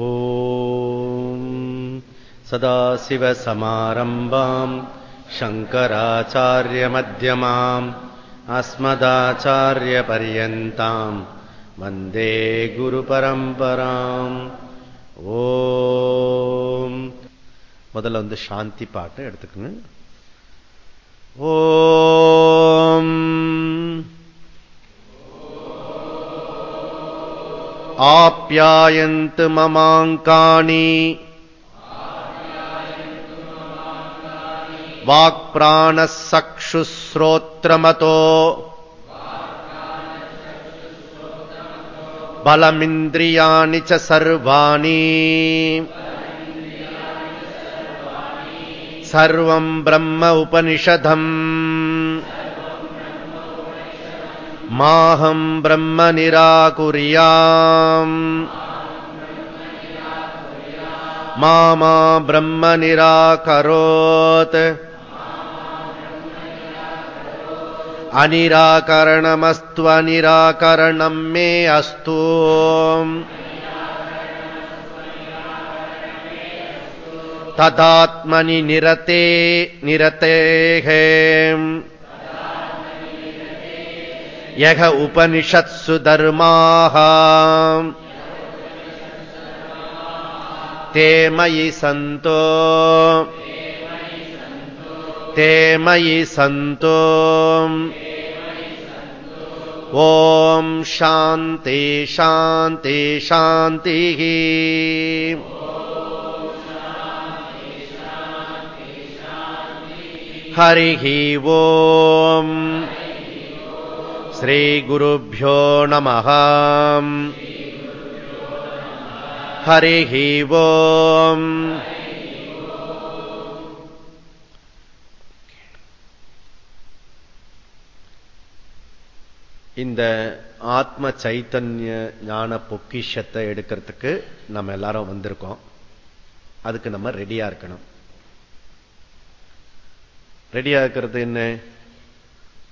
ॐ सदाशिवसमारम्भाम् शङ्कराचार्यमध्यमाम् अस्मदाचार्यपर्यन्ताम् वन्दे ಗುರುಪರಂಪರಾಂ ಓಂ ಮೊದಲ ಒಂದು ಶಾಂತಿ ಪಾಠ ಎಡ್ತಕ್ಕ ಓ आप्यायन्तु ममाङ्कानि वाक्प्राणः सक्षुश्रोत्रमतो बलमिन्द्रियाणि च सर्वाणि सर्वम् ब्रह्म उपनिषदम् माहम् ब्रह्म निराकुर्याम् मा मा ब्रह्म निराकरोत् अनिराकरणमस्तु अनिराकरणम् मे अस्तु तदात्मनि निरते निरतेः यः उपनिषत्सु धर्माः ते मयि सन्तो ते मयि सन्तो ॐ शान्ति शान्ति शान्तिः हरिः ओम् श्रीगुरुभ्यो नमः हरिः ओम् இந்த ஆத்ம சைத்தன்ய ஞான பொக்கிஷத்தை எடுக்கிறதுக்கு நம்ம எல்லாரும் வந்திருக்கோம் அதுக்கு நம்ம ரெடியா இருக்கணும் ரெடியா இருக்கிறது என்ன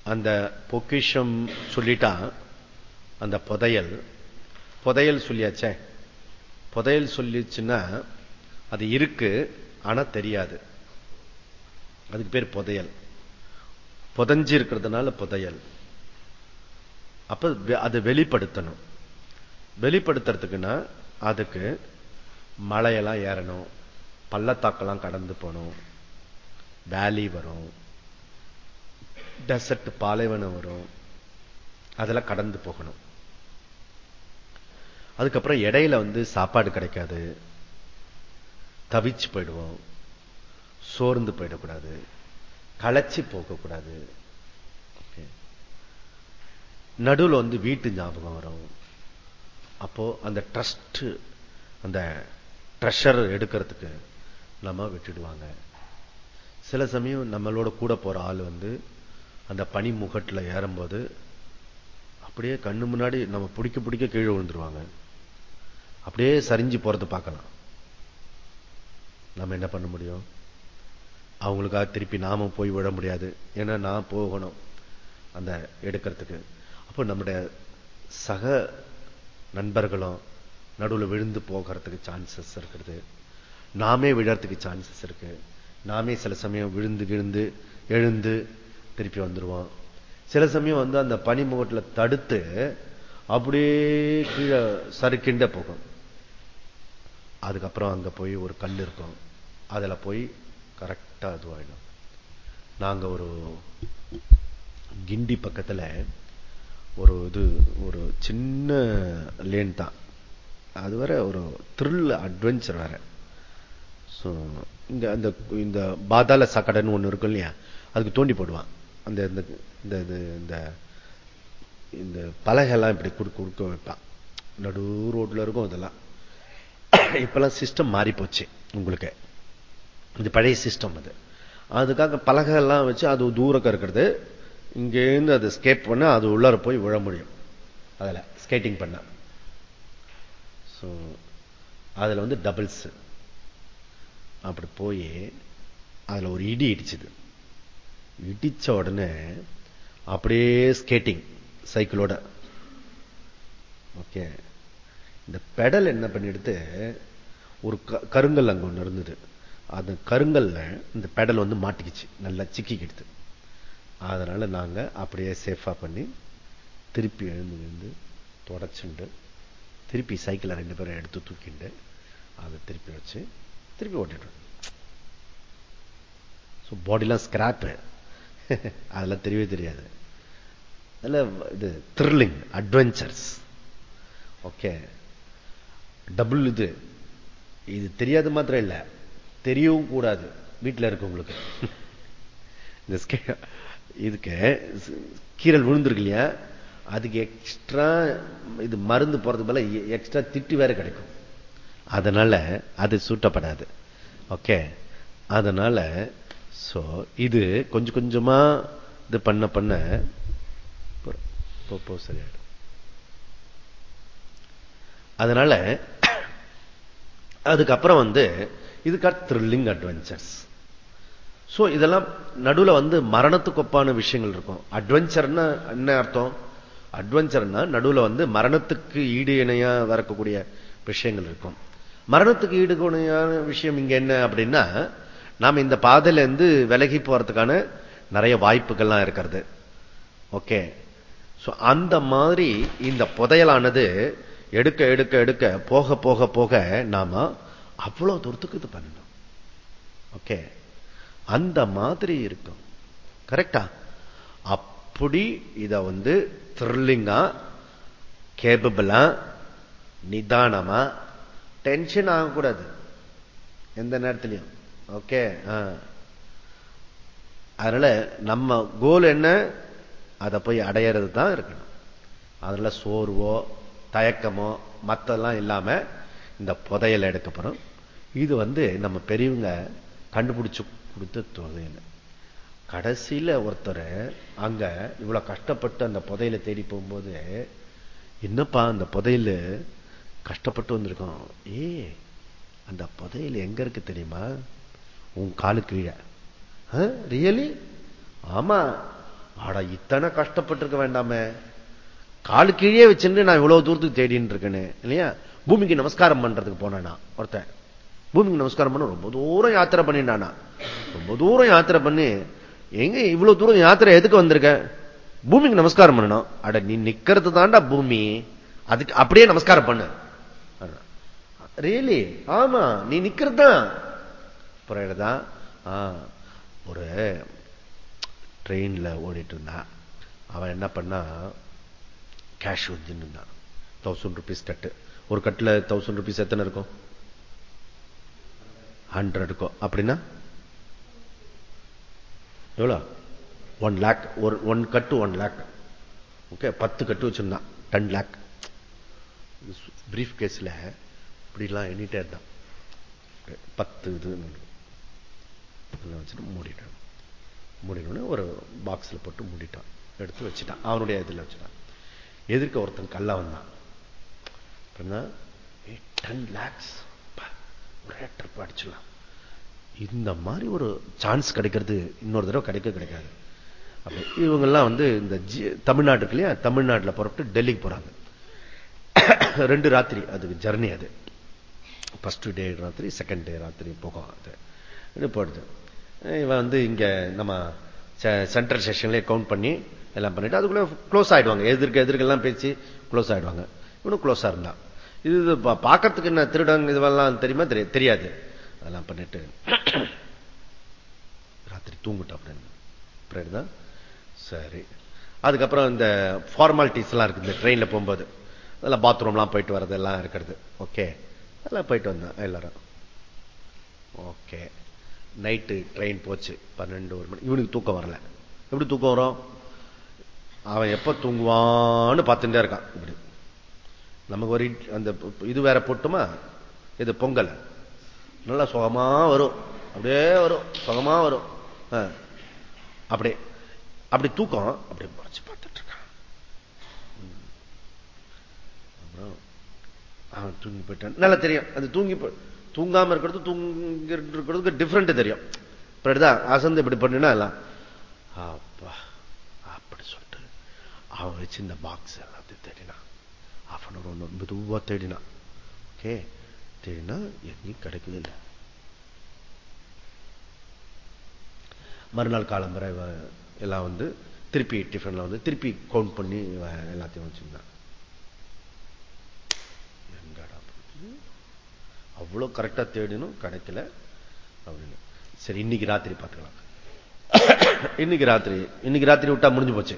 அந்த பொக்கிஷம் சொல்லிட்டான் அந்த புதையல் புதையல் சொல்லியாச்சே. புதையல் சொல்லிச்சுன்னா அது இருக்கு ஆனா தெரியாது. அதுக்கு பேர் புதையல். புதஞ்சு இருக்கிறதுனால புதையல். அப்ப அது வெளிப்படுத்தணும். வெளிப்படுத்துறதுக்குன்னா அதுக்கு மலையெல்லாம் ஏறணும் பள்ளத்தாக்கெல்லாம் கடந்து போகணும் வேலி வரும். டெசர்ட் பாலைவனம் வரும். அதெல்லாம் கடந்து போகணும். அதுக்கப்புறம் இடையில வந்து சாப்பாடு கிடைக்காது. தவிச்சு போயிடுவோம். சோர்ந்து போயிடக்கூடாது. களைச்சி போகக்கூடாது. நடுவில் வந்து வீட்டு ஞாபகம் வரும். அப்போ அந்த ட்ரஸ்ட் அந்த ட்ரெஷர் எடுக்கிறதுக்கு நம்ம விட்டுடுவாங்க. சில சமயம் நம்மளோட கூட போற ஆள் வந்து அந்த பனி முகட்டில் ஏறும்போது அப்படியே கண்ணு முன்னாடி நம்ம பிடிக்க பிடிக்க கீழே விழுந்துருவாங்க. அப்படியே சரிஞ்சு போகிறது பார்க்கலாம். நம்ம என்ன பண்ண முடியும்? அவங்களுக்காக திருப்பி நாம போய் விட முடியாது. ஏன்னா நான் போகணும் அந்த எடுக்கிறதுக்கு. அப்போ நம்முடைய சக நண்பர்களும் நடுவில் விழுந்து போகிறதுக்கு சான்சஸ் இருக்கிறது நாமே விழறதுக்கு சான்சஸ் இருக்கு. நாமே சில சமயம் விழுந்து விழுந்து எழுந்து திருப்பி வந்துடுவான் சில சமயம் வந்து அந்த பனிமுகத்தில் தடுத்து அப்படியே கீழே சறுக்கிண்ட போகும். அதுக்கப்புறம் அங்க போய் ஒரு கல் இருக்கும். அதுல போய் கரெக்டா இதுவாகிடும் நாங்க ஒரு கிண்டி பக்கத்துல ஒரு இது ஒரு சின்ன லேன் தான். அது வர ஒரு த்ரில் அட்வென்ச்சர் வேற. ஸோ இங்கே அந்த இந்த பாதாள சாக்கடைன்னு ஒன்று இருக்கும் இல்லையா? அதுக்கு தோண்டி போடுவான். அந்த இந்த இந்த இந்த பலகைலாம் இப்படி குடுக்க கொடுக்க வைப்பான். நடு ரோட்ல இருக்கும் இதெல்லாம் இப்பெல்லாம் சிஸ்டம் மாறி போச்சு உங்களுக்கு. இது பழைய சிஸ்டம் அது. அதுக்காக பலகை எல்லாம் வச்சு அது தூரக்க இருக்கிறது இங்கேருந்து அது ஸ்கேப் பண்ண அது உள்ளார போய் விழ முடியும். அதில் ஸ்கேட்டிங் பண்ண. ஸோ அதில் வந்து டபுள்ஸ் அப்படி போய் அதில் ஒரு இடி இடிச்சுது. இடிச்ச உடனே அப்படியே ஸ்கேட்டிங் சைக்கிளோட ஓகே இந்த பெடல் என்ன பண்ணிடுத்து ஒரு கருங்கல் அங்க ஒண்ணு இருந்தது. அந்த கருங்கல்ல இந்த பெடல் வந்து மாட்டிக்கிச்சு. நல்லா சிக்கிக்கிடுது. அதனால நாங்க அப்படியே சேஃபா பண்ணி திருப்பி எழுந்து எழுந்து தொடச்சுண்டு திருப்பி சைக்கிளை ரெண்டு பேரும் எடுத்து தூக்கிண்டு அதை திருப்பி வச்சு திருப்பி ஓட்டிட்டு பாடிலாம் ஸ்கிராப்பு அதெல்லாம் தெரியவே தெரியாது. அதில் இது த்ரில்லிங் அட்வென்ச்சர்ஸ் ஓகே டபுள் இது. இது தெரியாது மாத்திரம் இல்லை. தெரியவும் கூடாது. வீட்டில் இருக்கவங்களுக்கு. இந்த இதுக்கு கீரல் விழுந்திருக்கு இல்லையா? அதுக்கு எக்ஸ்ட்ரா இது மருந்து போறது போல எக்ஸ்ட்ரா திட்டு வேற கிடைக்கும். அதனால அது சூட்டப்படாது. ஓகே அதனால சோ இது கொஞ்சம் கொஞ்சமா இது பண்ண பண்ண சரியாயிடும். அதனால அதுக்கப்புறம் வந்து இதுக்காக த்ரில்லிங் அட்வென்ச்சர்ஸ் சோ இதெல்லாம் நடுவில் வந்து மரணத்துக்கு ஒப்பான விஷயங்கள் இருக்கும். அட்வென்ச்சர்னா என்ன அர்த்தம்? அட்வென்ச்சர்னா நடுவில் வந்து மரணத்துக்கு ஈடு இணையா வரக்கூடிய விஷயங்கள் இருக்கும். மரணத்துக்கு ஈடுகணையான விஷயம் இங்க என்ன அப்படின்னா நாம் இந்த பாதையிலேருந்து விலகி போறதுக்கான நிறைய வாய்ப்புகள்லாம் இருக்கிறது. ஓகே. அந்த மாதிரி இந்த புதையலானது எடுக்க எடுக்க எடுக்க போக போக போக நாம அவ்வளவு தூரத்துக்கு இது பண்ணணும். ஓகே. அந்த மாதிரி இருக்கும். கரெக்டா? அப்படி இத வந்து த்ரில்லிங்கா கேபபிளா நிதானமா டென்ஷன் ஆகக்கூடாது. எந்த நேரத்திலையும். ஓகே அதனால நம்ம கோல் என்ன? அதை போய் அடையிறது தான் இருக்கணும். அதனால சோர்வோ தயக்கமோ மத்தெல்லாம் இல்லாம இந்த புதையல் எடுக்கப்படும் இது வந்து நம்ம பெரியவங்க கண்டுபிடிச்சு கொடுத்த புதையல் கடைசியில் ஒருத்தர் அங்க இவ்வளவு கஷ்டப்பட்டு அந்த புதையில தேடி போகும்போது என்னப்பா அந்த புதையல்? கஷ்டப்பட்டு வந்திருக்கோம். ஏ அந்த புதையல் எங்க இருக்கு தெரியுமா? உன் காலு கீழே. ரியலி ஆமா. ஆடா இத்தனை கஷ்டப்பட்டிருக்க வேண்டாமே. காலு கீழே வச்சுட்டு நான் இவ்வளவு தூரத்துக்கு தேடின்னு இருக்கேன்னு இல்லையா? பூமிக்கு நமஸ்காரம் பண்றதுக்கு போனேனா ஒருத்தன். பூமிக்கு நமஸ்காரம் பண்ண ரொம்ப தூரம் யாத்திரை பண்ணிட்டானா. ரொம்ப தூரம் யாத்திரை பண்ணி எங்க இவ்வளவு தூரம் யாத்திரை எதுக்கு வந்திருக்க? பூமிக்கு நமஸ்காரம் பண்ணணும் அட நீ நிக்கிறது தாண்டா பூமி. அதுக்கு அப்படியே நமஸ்காரம் பண்ணு. ரியலி ஆமா நீ நிக்கிறது தான். புரியுதா ஒரு ட்ரெயின்ல ஓடிட்டு இருந்தான் அவன் என்ன பண்ணா கேஷ் வச்சுன்னு இருந்தான். தௌசண்ட் ருபீஸ் கட்டு ஒரு கட்டுல தௌசண்ட் ருபீஸ் எத்தனை இருக்கும்? ஹண்ட்ரட் இருக்கும். அப்படின்னா? எவ்வளோ? ஒன் லேக் ஒரு ஒன் கட்டு ஒன் லேக் ஓகே பத்து கட்டு வச்சிருந்தான். டென் லேக் பிரீஃப் கேஸ்ல இப்படிலாம் எண்ணிட்டே இருந்தான். பத்து இது வச்சுட்டு மூடிட்டான். மூடினோடனே ஒரு பாக்ஸ்ல போட்டு மூடிட்டான். எடுத்து வச்சுட்டான். அவனுடைய இதில் வச்சுட்டான். எதிர்க்க ஒருத்தன் கல்லா வந்தான். டென் லேக்ஸ் ஒரே ட்ரிப் அடிச்சிடலாம். இந்த மாதிரி ஒரு சான்ஸ் கிடைக்கிறது இன்னொரு தடவை கிடைக்க கிடைக்காது. இவங்கெல்லாம் வந்து இந்த தமிழ்நாடு இருக்கு இல்லையா? தமிழ்நாட்டில் புறப்பட்டு டெல்லிக்கு போறாங்க. ரெண்டு ராத்திரி. அதுக்கு ஜர்னி அது. ஃபர்ஸ்ட் டே ராத்திரி செகண்ட் டே ராத்திரி போகும் அது. போடுது. இவன் வந்து இங்க நம்ம சென்ட்ரல் ஸ்டேஷன்லேயே கவுண்ட் பண்ணி எல்லாம் பண்ணிட்டு அதுக்குள்ள க்ளோஸ் ஆயிடுவாங்க. எதிர்க்க எதிர்க்கெல்லாம் பேசி க்ளோஸ் ஆயிடுவாங்க. இவனும் க்ளோஸா இருந்தான். இது பார்க்கறதுக்கு என்ன திருடங்க இதுவெல்லாம் தெரியுமா? தெரியாது. அதெல்லாம் பண்ணிட்டு ராத்திரி தூங்கிட்டோம் அப்படின்னு. சரி. அதுக்கப்புறம் இந்த ஃபார்மாலிட்டிஸ் எல்லாம் இருக்கு இந்த ட்ரெயின்ல போகும்போது. அதெல்லாம் பாத்ரூம்லாம் போயிட்டு வர்றது எல்லாம் இருக்கிறது. ஓகே அதெல்லாம் போயிட்டு வந்தேன் எல்லாரும். ஓகே நைட்டு ட்ரெயின் போச்சு பன்னெண்டு ஒரு மணி. இவனுக்கு தூக்கம் வரல. எப்படி தூக்கம் வரும்? அவன் எப்ப தூங்குவான்னு பார்த்துட்டே இருக்கான். இப்படி. நமக்கு ஒரு அந்த இது வேற போட்டுமா? இது பொங்கல். நல்லா சுகமா வரும். அப்படியே வரும். சுகமா வரும். அப்படி அப்படி தூக்கம் அப்படி மறைச்சு பார்த்துட்டு இருக்கான். அப்புறம் அவன் தூங்கி போயிட்டான். நல்லா தெரியும். அது தூங்கி தூங்காம இருக்கிறது தூங்கி இருக்கிறதுக்கு டிஃப்ரெண்ட் தெரியும் இப்படிதான் அசந்து இப்படி பண்ணினா எல்லாம் அப்பா அப்படி சொல்லிட்டு அவன் வச்சு இந்த பாக்ஸ் எல்லாத்தையும் தேடினான் ஒரு ஒன்று மெதுவா தேடினான் ஓகே தேடினா எங்கேயும் கிடைக்கவே இல்லை. மறுநாள் காலம்பரை எல்லாம் வந்து திருப்பி டிஃபன்ல வந்து திருப்பி கவுண்ட் பண்ணி எல்லாத்தையும் வச்சிருந்தான் அவ்வளவு கரெக்டா தேடினும் கிடைக்கல அப்படின்னு. சரி இன்னைக்கு ராத்திரி பார்த்துக்கலாம். இன்னைக்கு ராத்திரி இன்னைக்கு ராத்திரி விட்டா முடிஞ்சு போச்சு.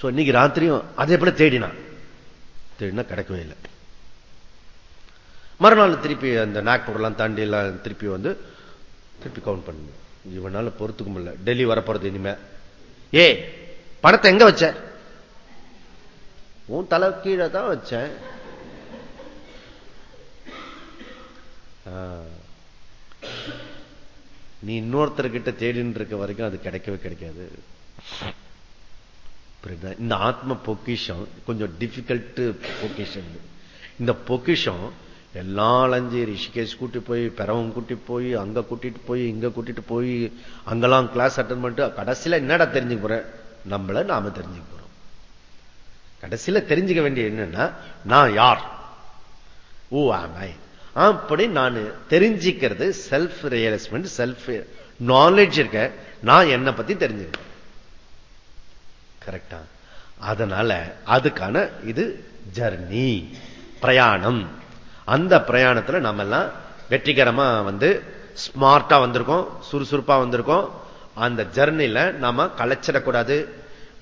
ஸோ இன்னைக்கு ராத்திரியும் அதே போல தேடினான் தேடினா கிடைக்கவே இல்லை. மறுநாள் திருப்பி அந்த நாக்பூர்லாம் தாண்டி எல்லாம் திருப்பி வந்து திருப்பி கவுண்ட் பண்ணு இவனால பொறுத்துக்க முடியல. டெல்லி வரப்போறது இனிமே. ஏ பணத்தை எங்க வச்ச? உன் தலை கீழே தான் வச்சேன். நீ இன்னொருத்தர்கிட்ட தேடின்னு இருக்க வரைக்கும் அது கிடைக்கவே கிடைக்காது. இந்த ஆத்ம பொக்கிஷம் கொஞ்சம் டிஃபிகல்ட் பொக்கிஷம். இந்த பொக்கிஷம் எல்லா அலைஞ்சி ரிஷிகேஷ் கூட்டி போய் பெறவும் கூட்டி போய் அங்க கூட்டிட்டு போய் இங்க கூட்டிட்டு போய் அங்கெல்லாம் கிளாஸ் அட்டன் பண்ணிட்டு கடைசியில என்னடா தெரிஞ்சுக்க போறேன் நம்மள நாம தெரிஞ்சுக்க போறோம். கடைசியில தெரிஞ்சுக்க வேண்டிய என்னன்னா நான் யார்? ஓ ஐ அப்படி நான் தெரிஞ்சுக்கிறது செல்ஃப் ரியலைஸ்மெண்ட் செல்ஃப் நாலேஜ் இருக்க. நான் என்னை பத்தி தெரிஞ்சுக்கிறேன் கரெக்டா அதனால அதுக்கான இது ஜர்னி பிரயாணம். அந்த பிரயாணத்துல நம்ம எல்லாம் வெற்றிகரமா வந்து ஸ்மார்ட்டா வந்திருக்கோம் சுறுசுறுப்பா வந்திருக்கோம். அந்த ஜர்னில நாம களைச்சிடக்கூடாது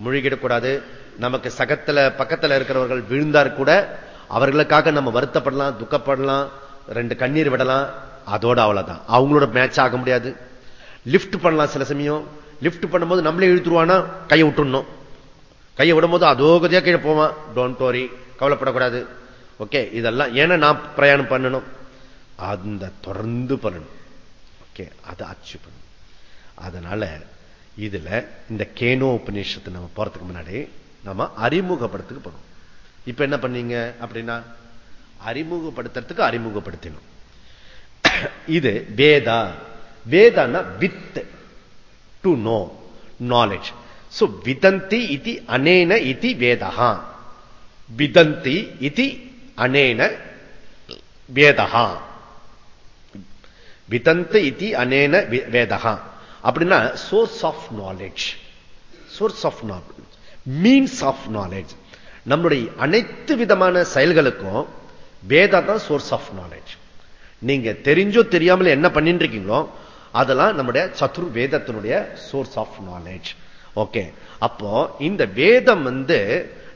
முழுகிடக்கூடாது. நமக்கு சகத்துல பக்கத்துல இருக்கிறவர்கள் விழுந்தார் கூட அவர்களுக்காக நம்ம வருத்தப்படலாம் துக்கப்படலாம். ரெண்டு கண்ணீர் விடலாம் அதோட அவ்வளவுதான். அவங்களோட மேட்ச் ஆக முடியாது. லிப்ட் பண்ணலாம் சில சமயம். லிப்ட் பண்ணும்போது நம்மளே இழுத்துருவானா கையை விட்டுடணும். கையை விடும்போது அதோ கதையா கீழே போவான். டோன்ட் வரி கவலைப்படக்கூடாது. ஓகே இதெல்லாம் ஏன்னா நான் பிரயாணம் பண்ணணும். அந்த தொடர்ந்து பண்ணணும். ஓகே அதை அச்சீவ் பண்ணணும். அதனால இதுல இந்த கேனோ உபநிஷத்தை நம்ம போறதுக்கு முன்னாடி நம்ம அறிமுகப்படுத்துக்கு போறோம். இப்ப என்ன பண்ணீங்க அப்படின்னா அறிமுகப்படுத்துறதுக்கு அறிமுகப்படுத்தணும் இது வேதா. வேதான்னா வித். டு நோ நாலேஜ் சோ விதந்தி இது அனேன இது வேதகா விதந்தி இது அனேன வேதகா விதந்த இது அனேன வேதகா அப்படின்னா source of knowledge source of knowledge means of knowledge நம்முடைய அனைத்து விதமான செயல்களுக்கும் வேதா தான் சோர்ஸ் ஆஃப் நாலேஜ் நீங்க தெரிஞ்சோ தெரியாமல் என்ன பண்ணிட்டு இருக்கீங்களோ அதெல்லாம் நம்முடைய சத்துரு வேதத்தினுடைய சோர்ஸ் ஆஃப் நாலேஜ் ஓகே அப்போ இந்த வேதம் வந்து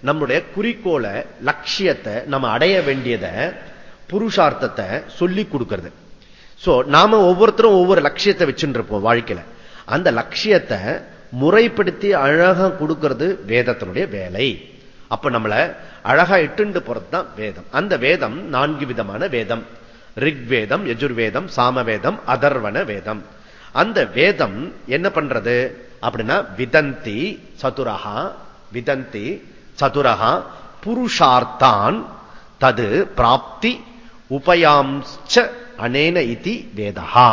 நம்முடைய குறிக்கோளை லட்சியத்தை நம்ம அடைய வேண்டியதை புருஷார்த்தத்தை சொல்லி கொடுக்கிறது. சோ நாம ஒவ்வொருத்தரும் ஒவ்வொரு லட்சியத்தை வச்சுட்டு இருப்போம் வாழ்க்கையில. அந்த லட்சியத்தை முறைப்படுத்தி அழகா கொடுக்கிறது வேதத்தினுடைய வேலை. அப்ப நம்மள அழகா இட்டுண்டு போறது தான் வேதம். அந்த வேதம் நான்கு விதமான வேதம். ரிக்வேதம் யஜுர்வேதம் சாமவேதம் அதர்வன வேதம். அந்த வேதம் என்ன பண்றது? அப்படின்னா விதந்தி சதுரகா விதந்தி சதுரகா புருஷார்த்தான் தது பிராப்தி உபயாம்ச்ச அனேன இதி வேதா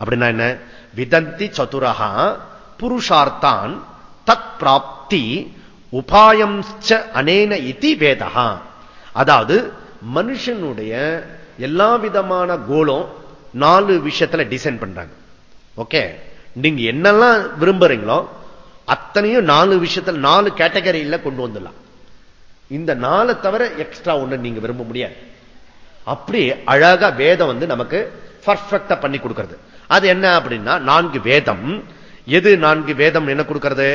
அப்படின்னா என்ன? விதந்தி சதுரகா புருஷார்த்தான் தத் பிராப்தி உபாயம் அனேன இத்தி வேதகா அதாவது மனுஷனுடைய எல்லா விதமான கோலும் நாலு விஷயத்துல டிசைன் பண்றாங்க. ஓகே நீங்க என்னெல்லாம் விரும்புறீங்களோ அத்தனையும் நாலு விஷயத்துல நாலு கேட்டகரியில கொண்டு வந்துடலாம். இந்த நாளை தவிர எக்ஸ்ட்ரா ஒண்ணு நீங்க விரும்ப முடியாது. அப்படி அழகா வேதம் வந்து நமக்கு பர்ஃபெக்டா பண்ணி கொடுக்கிறது. அது என்ன அப்படின்னா நான்கு வேதம். எது நான்கு வேதம் என்ன கொடுக்கிறது?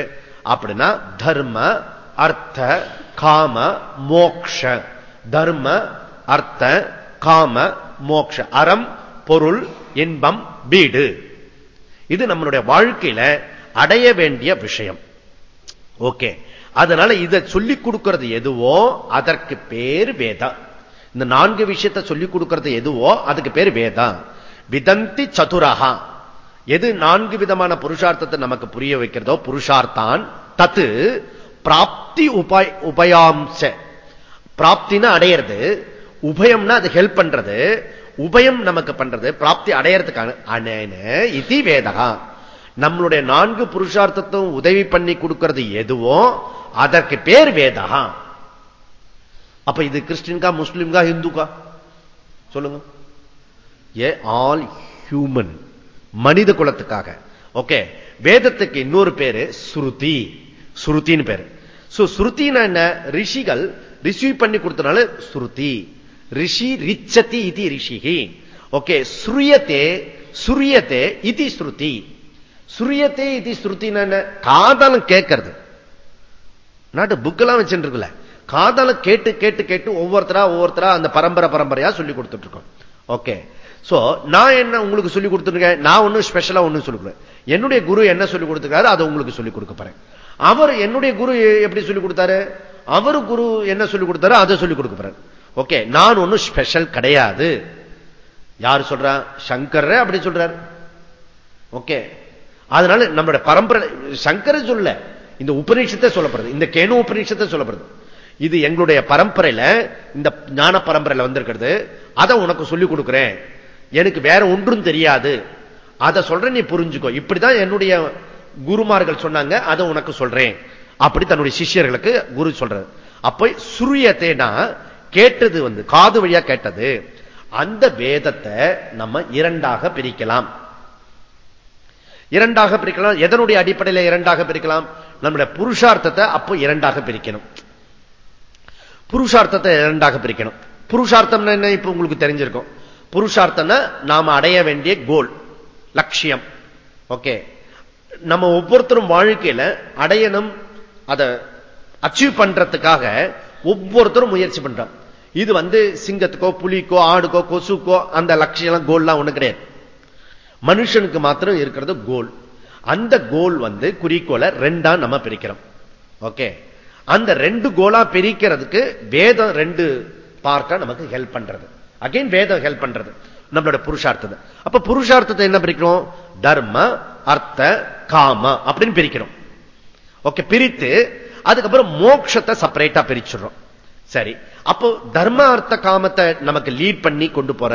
அப்படின்னா தர்ம அர்த்த காம மோக்ஷ. தர்ம அர்த்த காம மோக்ஷ. அறம் பொருள் இன்பம் வீடு. இது நம்மளுடைய வாழ்க்கையில அடைய வேண்டிய விஷயம். ஓகே. அதனால இதை சொல்லிக் கொடுக்கிறது எதுவோ அதற்கு பேர் வேதா இந்த நான்கு விஷயத்தை சொல்லிக் கொடுக்கிறது எதுவோ அதுக்கு பேர் வேதா விதந்தி சதுரகா எது நான்கு விதமான புருஷார்த்தத்தை நமக்கு புரிய வைக்கிறதோ புருஷார்த்தான். தத்து பிராப்தி உபாய் உபயாம்ச. பிராப்தினா அடையிறது. உபயம்னா அது ஹெல்ப் பண்றது. உபயம் நமக்கு பண்றது. பிராப்தி அடையறதுக்கான அனேன இதி வேதகா. நம்மளுடைய நான்கு புருஷார்த்தத்தும் உதவி பண்ணி கொடுக்கிறது எதுவோ அதற்கு பேர் வேதகா. அப்ப இது கிறிஸ்டின்கா முஸ்லிம்கா ஹிந்துக்கா? சொல்லுங்க. A all human. மனித குலத்துக்காக ஓகே வேதத்துக்கு இன்னொரு பேரு ஸ்ருதி. ஸ்ருத்தின்னு பேரு. சோ ஸ்ருத்தினா என்ன? ரிஷிகள் ரிசீவ் பண்ணி கொடுத்தனால ஸ்ருதி. ரிஷி ரிச்சதி இது ரிஷிகி ஓகே சுரியத்தே சுரியத்தே இது ஸ்ருதி. சுரியத்தே இது ஸ்ருத்தினா என்ன? காதலம் கேட்கறது. நாட்டு புக்கெல்லாம் வச்சுருக்குல்ல காதலம் கேட்டு கேட்டு கேட்டு ஒவ்வொருத்தரா ஒவ்வொருத்தரா அந்த பரம்பரை பரம்பரையா சொல்லி கொடுத்துட்டு இருக்கோம் ஓகே சோ நான் என்ன உங்களுக்கு சொல்லி கொடுத்துருக்கேன் நான் ஒன்னும் ஸ்பெஷலா ஒன்னும் சொல்லி என்னுடைய குரு என்ன சொல்லி கொடுத்துருக்காரு அதை உங்களுக்கு சொல்லி கொடுக்க போறேன். அவர் என்னுடைய குரு எப்படி சொல்லி கொடுத்தாரு? அவரு குரு என்ன சொல்லி கொடுத்தாரு அதை சொல்லி கொடுக்க போறேன். ஓகே நான் ஒன்னும் ஸ்பெஷல் கிடையாது. யார் சொல்றா? சங்கர் அப்படி சொல்றார். ஓகே அதனால நம்மளோட பரம்பரை சங்கர சொல்ல இந்த உபநிஷத்தை சொல்லப்படுது. இந்த கேனு உபநிஷத்தை சொல்லப்படுது. இது எங்களுடைய பரம்பரையில இந்த ஞான பரம்பரையில வந்திருக்கிறது. அதை உனக்கு சொல்லிக் கொடுக்கிறேன். எனக்கு வேற ஒன்றும் தெரியாது. அதை சொல்ற நீ புரிஞ்சுக்கோ. இப்படிதான் என்னுடைய குருமார்கள் சொன்னாங்க அதை உனக்கு சொல்றேன். அப்படி தன்னுடைய சிஷியர்களுக்கு குரு சொல்றது அப்ப சுரியத்தைனா கேட்டது வந்து காது வழியா கேட்டது அந்த வேதத்தை நம்ம இரண்டாக பிரிக்கலாம். இரண்டாக பிரிக்கலாம் எதனுடைய அடிப்படையில் இரண்டாக பிரிக்கலாம்? நம்முடைய புருஷார்த்தத்தை அப்போ இரண்டாக பிரிக்கணும். புருஷார்த்தத்தை இரண்டாக பிரிக்கணும். புருஷார்த்தம் என்ன? இப்ப உங்களுக்கு தெரிஞ்சிருக்கும். புருஷார்த்தம்னா நாம அடைய வேண்டிய கோல் லட்சியம். ஓகே நம்ம ஒவ்வொருத்தரும் வாழ்க்கையில அடையணும் அதை அச்சீவ் பண்றதுக்காக ஒவ்வொருத்தரும் முயற்சி பண்றோம். இது வந்து சிங்கத்துக்கோ புலிக்கோ ஆடுக்கோ கொசுக்கோ அந்த லட்சியம் கோல்லாம் ஒண்ணு கிடையாது. மனுஷனுக்கு மாத்திரம் இருக்கிறது கோல் அந்த கோல் வந்து குறிக்கோளை ரெண்டா நம்ம பிரிக்கிறோம். ஓகே அந்த ரெண்டு கோலா பிரிக்கிறதுக்கு வேதம் ரெண்டு பார்க்க நமக்கு ஹெல்ப் பண்றது. அகைன் வேதம் ஹெல்ப் பண்றது. நம்மளோட புருஷார்த்தத்தை. அப்ப புருஷார்த்தத்தை என்ன பிரிக்கிறோம்? தர்ம அர்த்த காம அப்படின்னு பிரிக்கிறோம். ஓகே பிரித்து அதுக்கப்புறம் மோட்சத்தை செப்பரேட்டா பிரிச்சுடுறோம். சரி. அப்போ தர்ம அர்த்த காமத்தை நமக்கு லீட் பண்ணி கொண்டு போற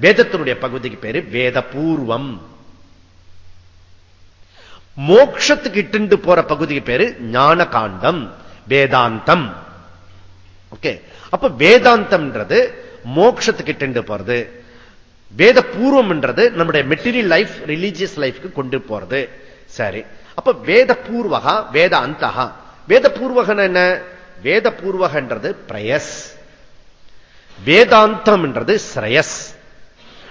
வேதத்தினுடைய பகுதிக்கு பேரு வேத பூர்வம் மோட்சத்துக்கு இட்டு போற பகுதிக்கு பேரு ஞான காண்டம் வேதாந்தம். ஓகே அப்ப வேதாந்தம்ன்றது மோட்சத்துக்கிட்டு போறது. வேத பூர்வம்ன்றது நம்முடைய மெட்டீரியல் லைஃப் ரிலீஜியஸ் லைஃப்க்கு கொண்டு போறது. சரி. அப்ப வேத பூர்வகா வேத அந்தகா? வேத பூர்வகன் என்ன? வேத பூர்வகன்றது பிரயஸ் வேதாந்தம்ன்றது ஸ்ரயஸ்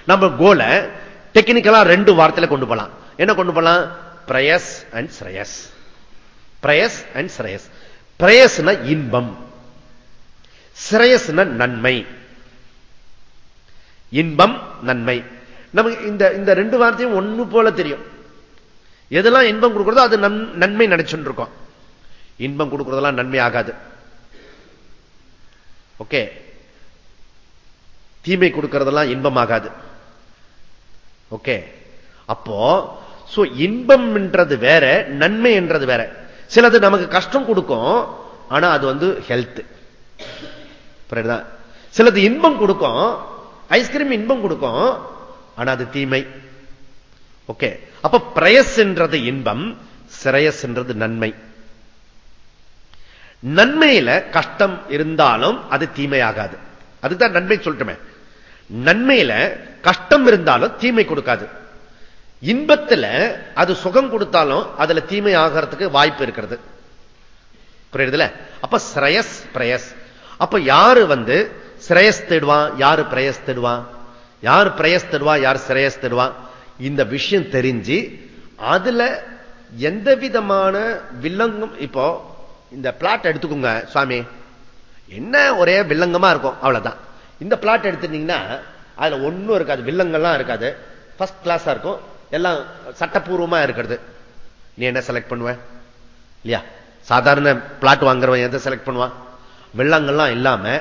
நம்ம கோல டெக்னிக்கலா ரெண்டு வார்த்தையில கொண்டு போலாம். என்ன கொண்டு போலாம்? பிரயஸ் அண்ட் ஸ்ரயஸ் பிரயஸ் அண்ட் ஸ்ரயஸ் பிரயஸ்ன இன்பம். சிரயஸ்னா நன்மை. இன்பம் நன்மை. நமக்கு இந்த இந்த ரெண்டு வார்த்தையும் ஒண்ணு போல தெரியும். எதெல்லாம் இன்பம் கொடுக்கிறதோ அது நன்மை நினைச்சுட்டு இருக்கோம். இன்பம் கொடுக்கிறதெல்லாம் நன்மை ஆகாது. ஓகே. தீமை கொடுக்கிறதெல்லாம் இன்பம் ஆகாது. ஓகே. அப்போ இன்பம் என்றது வேற நன்மை என்றது வேற. சிலது நமக்கு கஷ்டம் கொடுக்கும் ஆனா அது வந்து ஹெல்த் சிலது இன்பம் கொடுக்கும் ஐஸ்கிரீம் இன்பம் கொடுக்கும் ஆனா அது தீமை. ஓகே. அப்ப பிரயஸ் என்றது இன்பம் சிரயஸ் என்றது நன்மை. நன்மையில கஷ்டம் இருந்தாலும் அது தீமையாகாது. அதுதான் நன்மை சொல்லட்டுமே நன்மையில கஷ்டம் இருந்தாலும் தீமை கொடுக்காது. இன்பத்துல அது சுகம் கொடுத்தாலும் அதுல தீமை ஆகிறதுக்கு வாய்ப்பு இருக்கிறது. புரியுதுல? அப்ப சிரயஸ் பிரயஸ். அப்ப யாரு வந்து சிரேயஸ் தேடுவான் யாரு பிரயஸ் தேடுவான் யார் பிரயஸ் தேடுவா யார் சிரேயஸ் தேடுவான் இந்த விஷயம் தெரிஞ்சு அதுல எந்த விதமான வில்லங்கம் இப்போ இந்த பிளாட் எடுத்துக்கோங்க சுவாமி. என்ன ஒரே வில்லங்கமா இருக்கும் அவ்வளவுதான். இந்த பிளாட் எடுத்துட்டீங்கன்னா அதுல ஒன்னும் இருக்காது வில்லங்கள்லாம் இருக்காது. ஃபர்ஸ்ட் கிளாஸா இருக்கும். எல்லாம் சட்டப்பூர்வமா இருக்கிறது. நீ என்ன செலக்ட் பண்ணுவ? இல்லையா? சாதாரண பிளாட் வாங்குறவன் எதை செலக்ட் பண்ணுவான்? வெள்ளங்கள்லாம் இல்லாம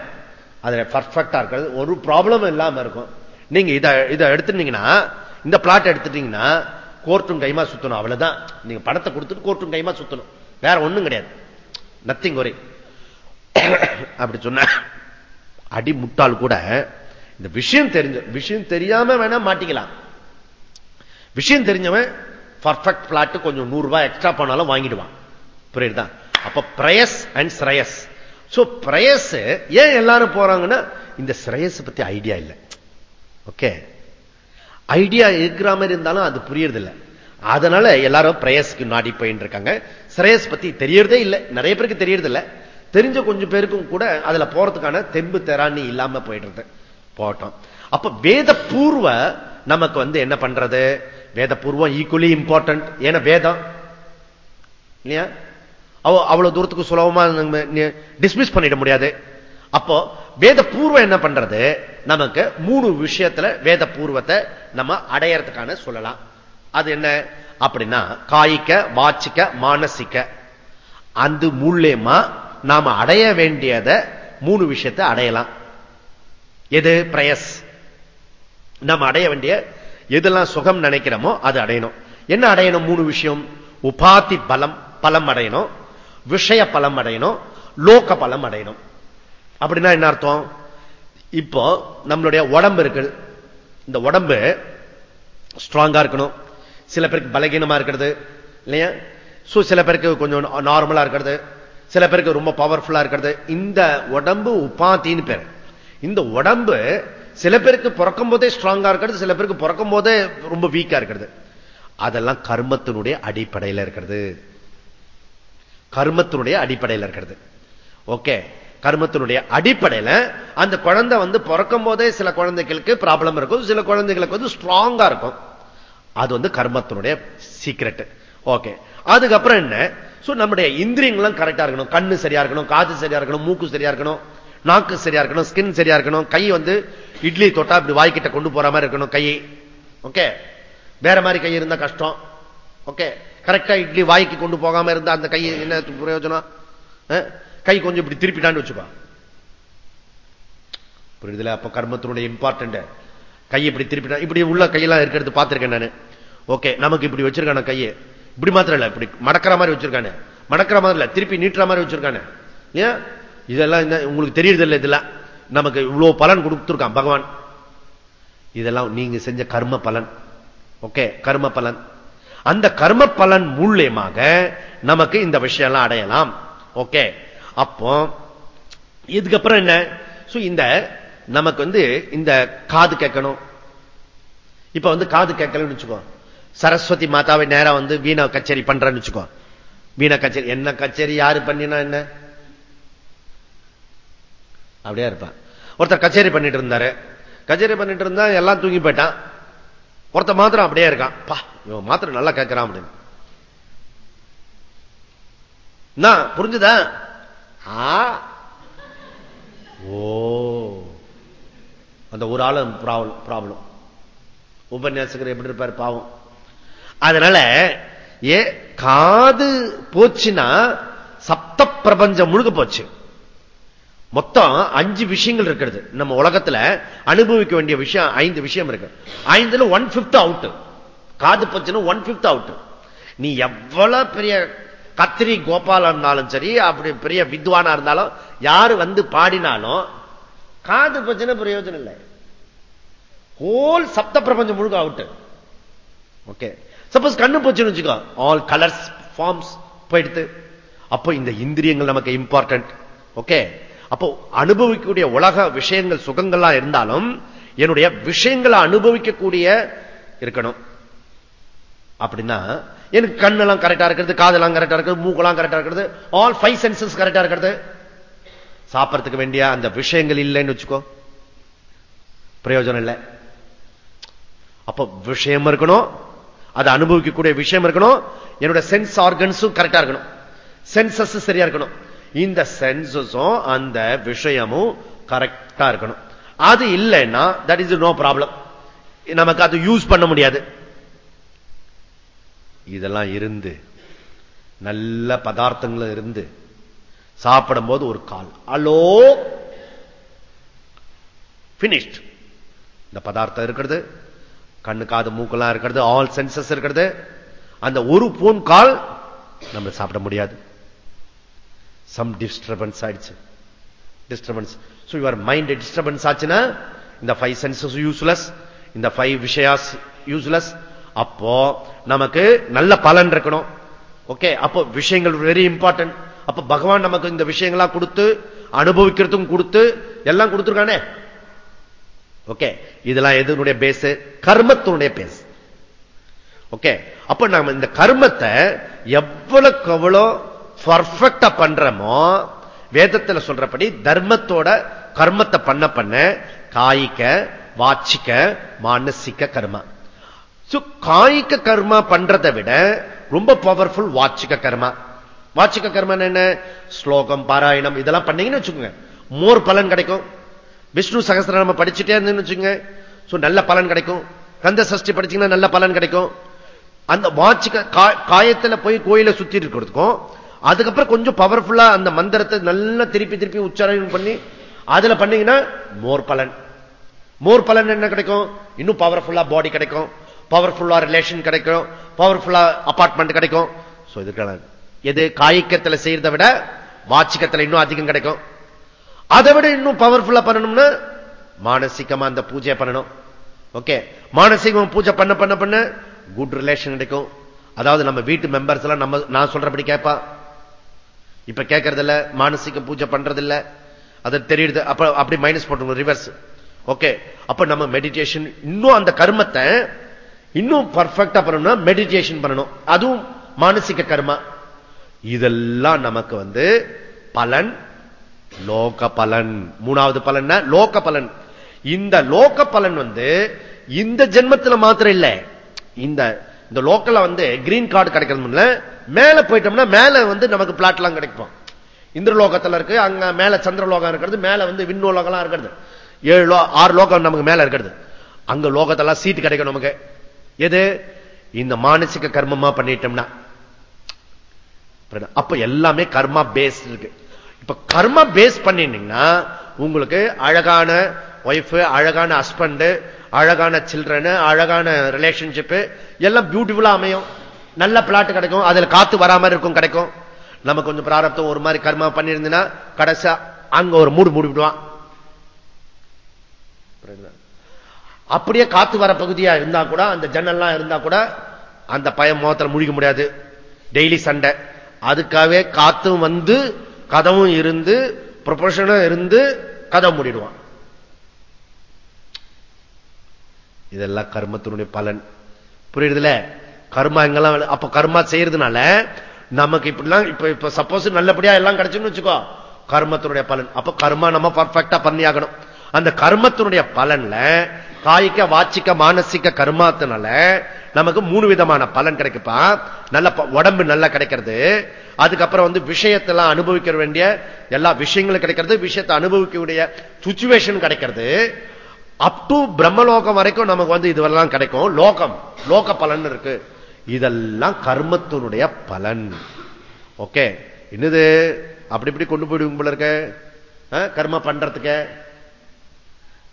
அதுல பர்ஃபெக்டா இருக்கிறது. ஒரு ப்ராப்ளம் இல்லாம இருக்கும். நீங்க இதை இதை எடுத்துட்டீங்கன்னா இந்த பிளாட் எடுத்துட்டீங்கன்னா கோர்ட்டும் கைமா சுத்தணும். அவ்வளவுதான். நீங்க பணத்தை கொடுத்துட்டு கோர்ட்டும் கைமா சுத்தணும். வேற ஒண்ணும் கிடையாது. நத்திங் ஒரே அப்படி சொன்ன அடி முட்டால் கூட இந்த விஷயம் தெரிஞ்ச விஷயம் தெரியாம வேணா மாட்டிக்கலாம். விஷயம் தெரிஞ்சவன் பர்ஃபெக்ட் பிளாட் கொஞ்சம் நூறு ரூபாய் எக்ஸ்ட்ரா பண்ணாலும் வாங்கிடுவான். புரியுதுதான் அப்ப பிரயஸ் அண்ட் ஸ்ரயஸ் சோ பிரயஸ் ஏன் எல்லாரும் போறாங்கன்னா இந்த சிரேயஸ் பத்தி ஐடியா இல்லை. ஓகே ஐடியா இருக்கிற மாதிரி இருந்தாலும் அது புரியறது அதனால எல்லாரும் பிரயஸ்க்கு நாடி போயிட்டு இருக்காங்க. சிரேயஸ் பத்தி தெரியறதே இல்லை. நிறைய பேருக்கு தெரியறதில்லை. தெரிஞ்ச கொஞ்சம் பேருக்கும் கூட அதுல போறதுக்கான தெம்பு தெராணி இல்லாம போயிடுறது. போட்டோம். அப்ப வேத பூர்வ நமக்கு வந்து என்ன பண்றது? வேத பூர்வம் ஈக்குவலி இம்பார்ட்டன்ட் ஏன்னா வேதம். இல்லையா? அவ்வளவு தூரத்துக்கு சுலபமா டிஸ்மிஸ் பண்ணிட முடியாது. அப்போ வேத பூர்வம் என்ன பண்றது? நமக்கு மூணு விஷயத்துல வேத பூர்வத்தை நம்ம அடையறதுக்கான சொல்லலாம். அது என்ன? அப்படின்னா காய்க்க வாச்சிக்க மானசிக்க அந்த மூலியமா நாம அடைய வேண்டியத மூணு விஷயத்தை அடையலாம். எது? பிரயஸ். நம்ம அடைய வேண்டிய எதெல்லாம் சுகம் நினைக்கிறோமோ அது அடையணும். என்ன அடையணும்? மூணு விஷயம். உபாதி பலம். பலம் அடையணும். விஷய பலம் அடையணும் லோக பலம் அடையணும் அப்படின்னா என்ன அர்த்தம்? இப்போ நம்மளுடைய உடம்பு இருக்கு இந்த உடம்பு ஸ்ட்ராங்கா இருக்கணும். சில பேருக்கு பலகீனமா இருக்கிறது இல்லையா? சில பேருக்கு கொஞ்சம் நார்மலா இருக்கிறது. சில பேருக்கு ரொம்ப பவர்ஃபுல்லா இருக்கிறது. இந்த உடம்பு உபாத்தின்னு பேர். இந்த உடம்பு சில பேருக்கு பிறக்கும் போதே ஸ்ட்ராங்கா இருக்கிறது சில பேருக்கு பிறக்கும் போதே ரொம்ப வீக்கா இருக்கிறது. அதெல்லாம் கர்மத்தினுடைய அடிப்படையில் இருக்கிறது. கர்மத்தினுடைய அடிப்படையில் இருக்கிறது. ஓகே கர்மத்தினுடைய அடிப்படையில் அந்த குழந்தை வந்து பிறக்கும் போதே சில குழந்தைகளுக்கு ப்ராப்ளம் இருக்கும். சில குழந்தைகளுக்கு வந்து ஸ்ட்ராங்கா இருக்கும். அது வந்து கர்மத்தினுடைய சீக்ரெட் ஓகே அதுக்கப்புறம் என்ன? நம்முடைய இந்திரியங்களும் கரெக்டா இருக்கணும். கண்ணு சரியா இருக்கணும் காது சரியா இருக்கணும் மூக்கு சரியா இருக்கணும் நாக்கு சரியா இருக்கணும் ஸ்கின் சரியா இருக்கணும். கை வந்து இட்லி தொட்டா இப்படி வாய்க்கிட்ட கொண்டு போற மாதிரி இருக்கணும் கை ஓகே வேற மாதிரி கை இருந்தா கஷ்டம். ஓகே கரெக்டா இட்லி வாய்க்கு கொண்டு போகாம இருந்தா அந்த கை என்ன பிரயோஜனம்? கை கொஞ்சம் இப்படி திருப்பிட்டான்னு வச்சுப்பா புரியுதுல? அப்ப கர்மத்தினுடைய இம்பார்ட்டன்ட் கை இப்படி திருப்பிட்டா இப்படி உள்ள கையெல்லாம் இருக்கிறது பார்த்திருக்கேன் நான். ஓகே நமக்கு இப்படி வச்சிருக்கான கையை. இப்படி மாத்திரம் இல்ல இப்படி மடக்கிற மாதிரி வச்சிருக்கானே. மடக்கிற மாதிரி இல்ல திருப்பி நீட்டுற மாதிரி வச்சிருக்கானே. ஏன் இதெல்லாம் உங்களுக்கு தெரியுது இல்லை இதெல்லாம் நமக்கு இவ்வளவு பலன் கொடுத்துருக்கான் பகவான். இதெல்லாம் நீங்க செஞ்ச கர்ம பலன். ஓகே கர்ம பலன். அந்த கர்ம பலன் மூலியமாக நமக்கு இந்த விஷயம்லாம் அடையலாம். ஓகே அப்போ இதுக்கப்புறம் என்ன? இந்த நமக்கு வந்து இந்த காது கேட்கணும். இப்ப வந்து காது கேட்கலன்னு வச்சுக்கோ. சரஸ்வதி மாதாவை நேரம் வந்து வீணா கச்சேரி பண்றேன்னு வச்சுக்கோ. வீணா கச்சேரி என்ன கச்சேரி யாரு பண்ணினா என்ன? அப்படியே இருப்பான் ஒருத்தர் கச்சேரி பண்ணிட்டு இருந்தாரு. கச்சேரி பண்ணிட்டு இருந்தா எல்லாம் தூங்கி போயிட்டான். ஒருத்த மாத்திரம் அப்படியே இருக்கான். பா இவன் மாத்திரம் நல்லா கேட்கிறான் அப்படின்னு. புரிஞ்சுதா? ஆ. ஓ. அந்த ஒரு ஆளு ப்ராப்ளம் உபன்யாசகர் எப்படி இருப்பார் பாவம். அதனால ஏ காது போச்சுன்னா சப்த பிரபஞ்சம் முழுக்க போச்சு. மொத்தம் அஞ்சு விஷயங்கள் இருக்கிறது. நம்ம உலகத்துல அனுபவிக்க வேண்டிய விஷயம் ஐந்து விஷயம் இருக்கு. ஐந்துல ஒன் பிப்த் அவுட் காது போச்சுன்னா ஒன் பிப்த் அவுட் நீ எவ்வளவு பெரிய கத்திரி கோபாலா இருந்தாலும் சரி அப்படி பெரிய வித்வானா இருந்தாலும் யாரு வந்து பாடினாலும் காது போச்சுன்னா பிரயோஜனம் இல்லை. ஹோல் சப்த பிரபஞ்சம் முழுக்க அவுட் ஓகே சப்போஸ் கண்ணு போச்சுன்னு வச்சுக்கோ ஆல் கலர்ஸ் ஃபார்ம்ஸ் போயிடுத்து அப்போ இந்த இந்திரியங்கள் நமக்கு இம்பார்ட்டன்ட் ஓகே அப்போ அனுபவிக்கக்கூடிய உலக விஷயங்கள் சுகங்கள்லாம் இருந்தாலும் என்னுடைய விஷயங்களை அனுபவிக்கக்கூடிய இருக்கணும். அப்படின்னா எனக்கு கண்ணெல்லாம் கரெக்டா இருக்கிறது காதெல்லாம் கரெக்டா இருக்கிறது மூக்கெல்லாம் கரெக்டா இருக்கிறது ஆல் ஃபைவ் சென்சஸ் கரெக்டா இருக்கிறது. சாப்பிடறதுக்கு வேண்டிய அந்த விஷயங்கள் இல்லைன்னு வச்சுக்கோ. பிரயோஜனம் இல்லை. அப்ப விஷயம் இருக்கணும் அதை அனுபவிக்கக்கூடிய விஷயம் இருக்கணும் என்னோட சென்ஸ் ஆர்கன்ஸும் கரெக்டா இருக்கணும். சென்சஸ் சரியா இருக்கணும். இந்த சென்சஸும் அந்த விஷயமும் கரெக்டா இருக்கணும். அது இல்லைன்னா தட் இஸ் நோ ப்ராப்ளம் நமக்கு அது யூஸ் பண்ண முடியாது. இதெல்லாம் இருந்து நல்ல பதார்த்தங்கள் இருந்து சாப்பிடும் போது ஒரு கால். அலோ பினிஷ்ட் இந்த பதார்த்தம் இருக்கிறது கண்ணு காது மூக்கெல்லாம் இருக்கிறது ஆல் சென்சஸ் இருக்கிறது. அந்த ஒரு போன் கால் நம்ம சாப்பிட முடியாது. சம் டிஸ்டர்பன்ஸ் ஆயிடுச்சு. Disturbance so your mind disturbance ஆச்சுன்னா இந்த ஃபைவ் சென்சஸ் யூஸ்லெஸ் இந்த ஃபைவ் விஷயாஸ் யூஸ்லெஸ் அப்போ நமக்கு நல்ல பலன் இருக்கணும். ஓகே? அப்போ விஷயங்கள் வெரி இம்பார்ட்டன்ட் அப்ப பகவான் நமக்கு இந்த விஷயங்களா கொடுத்து அனுபவிக்கிறதுக்கும் கொடுத்து எல்லாம் கொடுத்துருக்கானே? ஓகே? இதெல்லாம் எதனுடைய பேஸ் கர்மத்தினுடைய பேஸ் ஓகே? அப்ப நாம இந்த கர்மத்தை எவ்வளவுக்கு எவ்வளோ பர்ஃபெக்டா பண்றோமோ வேதத்துல சொல்றபடி தர்மத்தோட கர்மத்தை பண்ண பண்ண காய்க்க வாச்சிக்க மானசிக்க கர்மம் காய்க்க கர்மா பண்றதை விட ரொம்ப பவர்ஃபுல் வாட்சிக்க கர்மா. வாட்சிக்க கர்மா என்ன? ஸ்லோகம் பாராயணம் இதெல்லாம் பண்ணீங்கன்னு வச்சுக்கோங்க. மோர் பலன் கிடைக்கும். விஷ்ணு சகசிரம் படிச்சுட்டே இருந்தேன்னு வச்சுங்க நல்ல பலன் கிடைக்கும். கந்த சஷ்டி படிச்சீங்கன்னா நல்ல பலன் கிடைக்கும். அந்த வாட்சிக்க காயத்துல போய் கோயில சுத்தி இருக்கிறதுக்கும் அதுக்கப்புறம் கொஞ்சம் பவர்ஃபுல்லா அந்த மந்திரத்தை நல்லா திருப்பி திருப்பி உச்சாரணம் பண்ணி அதுல பண்ணீங்கன்னா மோர் பலன். மோர் பலன் என்ன கிடைக்கும்? இன்னும் பவர்ஃபுல்லா பாடி கிடைக்கும். பவர்ஃபுல்லா ரிலேஷன் கிடைக்கும். பவர்ஃபுல்லா அபார்ட்மெண்ட் கிடைக்கும். இதுக்கான எது? காய்க்கத்துல செய்யறத விட வாச்சிக்கத்துல இன்னும் அதிகம் கிடைக்கும். அதை விட இன்னும் பவர்ஃபுல்லா பண்ணணும்னா மானசிகமா அந்த பூஜை பண்ணணும். ஓகே மானசிகமா பூஜை பண்ண பண்ண பண்ண குட் ரிலேஷன் கிடைக்கும். அதாவது நம்ம வீட்டு மெம்பர்ஸ் எல்லாம் நம்ம நான் சொல்றபடி கேட்பா? இப்ப கேட்கறது இல்ல மானசிக பூஜை பண்றதில்ல. அது தெரியுது. அப்ப அப்படி மைனஸ் போட்டு ரிவர்ஸ் ஓகே அப்ப நம்ம மெடிடேஷன் இன்னும் அந்த கர்மத்தை இன்னும் பர்ஃபெக்டா பண்ணணும்னா மெடிடேஷன் பண்ணணும். அதுவும் மானசிக கர்மா. இதெல்லாம் நமக்கு வந்து பலன் லோக பலன். மூணாவது பலன் லோக பலன். இந்த லோக பலன் வந்து இந்த ஜென்மத்தில் மாத்திரம் இல்லை. இந்த இந்த லோக்கல்ல வந்து கிரீன் கார்டு கிடைக்கிறது மேல போயிட்டோம்னா மேல வந்து நமக்கு பிளாட் எல்லாம் கிடைக்கும். இந்திரலோகத்துல இருக்கு அங்க மேல சந்திரலோகம் இருக்கிறது மேல வந்து விண்ணோலோகம் இருக்கிறது. ஏழு ஆறு லோகம் நமக்கு மேல இருக்கிறது. அங்க லோகத்தெல்லாம் சீட்டு கிடைக்கும் நமக்கு. எது? இந்த மானசிக கர்மமா பண்ணிட்டோம்னா. அப்ப எல்லாமே கர்மா பேஸ் இருக்கு. இப்ப கர்மா பேஸ் பண்ணிட்டீங்கன்னா உங்களுக்கு அழகான ஒய்ஃப் அழகான ஹஸ்பண்ட் அழகான சில்ட்ரன் அழகான ரிலேஷன்ஷிப்பு எல்லாம் பியூட்டிஃபுல்லா அமையும். நல்ல பிளாட் கிடைக்கும். அதுல காத்து வராம இருக்கும் கிடைக்கும். நம்ம கொஞ்சம் பிராரப்தம் ஒரு மாதிரி கர்மா பண்ணிருந்தா கடைசா அங்க ஒரு மூடு மூடி விடுவான் அப்படியே காத்து வர பகுதியா இருந்தா கூட அந்த ஜன்னல்லாம் இருந்தா கூட அந்த பயம் மோகத்தில் முழிக்க முடியாது. டெய்லி சண்டை. அதுக்காகவே காத்தும் வந்து கதவும் இருந்து ப்ரொபஷனும் இருந்து கதவு மூடிடுவான். இதெல்லாம் கர்மத்தினுடைய பலன். புரியுதுல கர்மா எங்கெல்லாம் அப்ப கர்மா செய்யறதுனால நமக்கு இப்படிலாம் இப்ப இப்ப சப்போஸ் நல்லபடியா எல்லாம் கிடைச்சுன்னு வச்சுக்கோ கர்மத்தினுடைய பலன். அப்ப கர்மா நம்ம பர்ஃபெக்டா பண்ணியாகணும். அந்த கர்மத்தினுடைய பலன்ல காய்க்க வாச்சிக்க மானசிக்க கர்மாத்தினால நமக்கு மூணு விதமான பலன் கிடைக்குப்பா. நல்ல உடம்பு நல்லா கிடைக்கிறது. அதுக்கப்புறம் வந்து விஷயத்தெல்லாம் அனுபவிக்க வேண்டிய எல்லா விஷயங்களும் கிடைக்கிறது. விஷயத்தை அனுபவிக்கக்கூடிய சுச்சுவேஷன் கிடைக்கிறது. அப் டு பிரம்மலோகம் வரைக்கும் நமக்கு வந்து இதுவெல்லாம் கிடைக்கும். லோகம் லோக பலன் இருக்கு. இதெல்லாம் கர்மத்தினுடைய பலன். ஓகே என்னது? அப்படி இப்படி கொண்டு போயிடுவோம் போல இருக்க. கர்ம பண்றதுக்கு.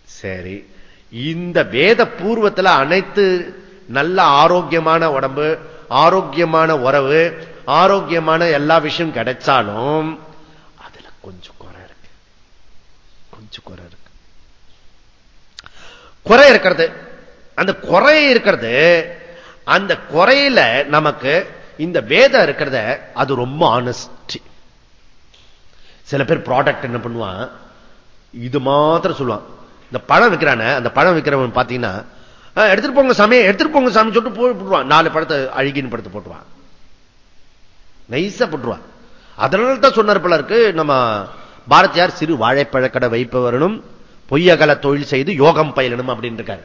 சரி. இந்த வேத பூர்வத்தில் அனைத்து நல்ல ஆரோக்கியமான உடம்பு ஆரோக்கியமான உறவு ஆரோக்கியமான எல்லா விஷயம் கிடைச்சாலும் அதுல கொஞ்சம் குறை இருக்கு. கொஞ்சம் குறை இருக்கு. குறை இருக்கிறது. அந்த குறை இருக்கிறது அந்த குறையில நமக்கு இந்த வேதம் இருக்கிறத அது ரொம்ப ஆனஸ்டி சில பேர் ப்ராடக்ட் என்ன பண்ணுவான்? இது மாத்திரம் சொல்லுவான். இந்த பழம் விற்கிறான அந்த பழம் விற்கிறவன் பார்த்தீங்கன்னா எடுத்துட்டு போங்க சாமி எடுத்துட்டு போங்க சாமி சொல்லிட்டு போட்டுருவான். நாலு படத்தை அழுகின்னு படத்தை போட்டுருவான். நைஸா போட்டுருவான். அதனால தான் சொன்னார் பலருக்கு நம்ம பாரதியார் சிறு வாழைப்பழக்கடை வைப்பவரனும் பொய்யகல தொழில் செய்து யோகம் பயிலணும் அப்படின்னு இருக்காரு.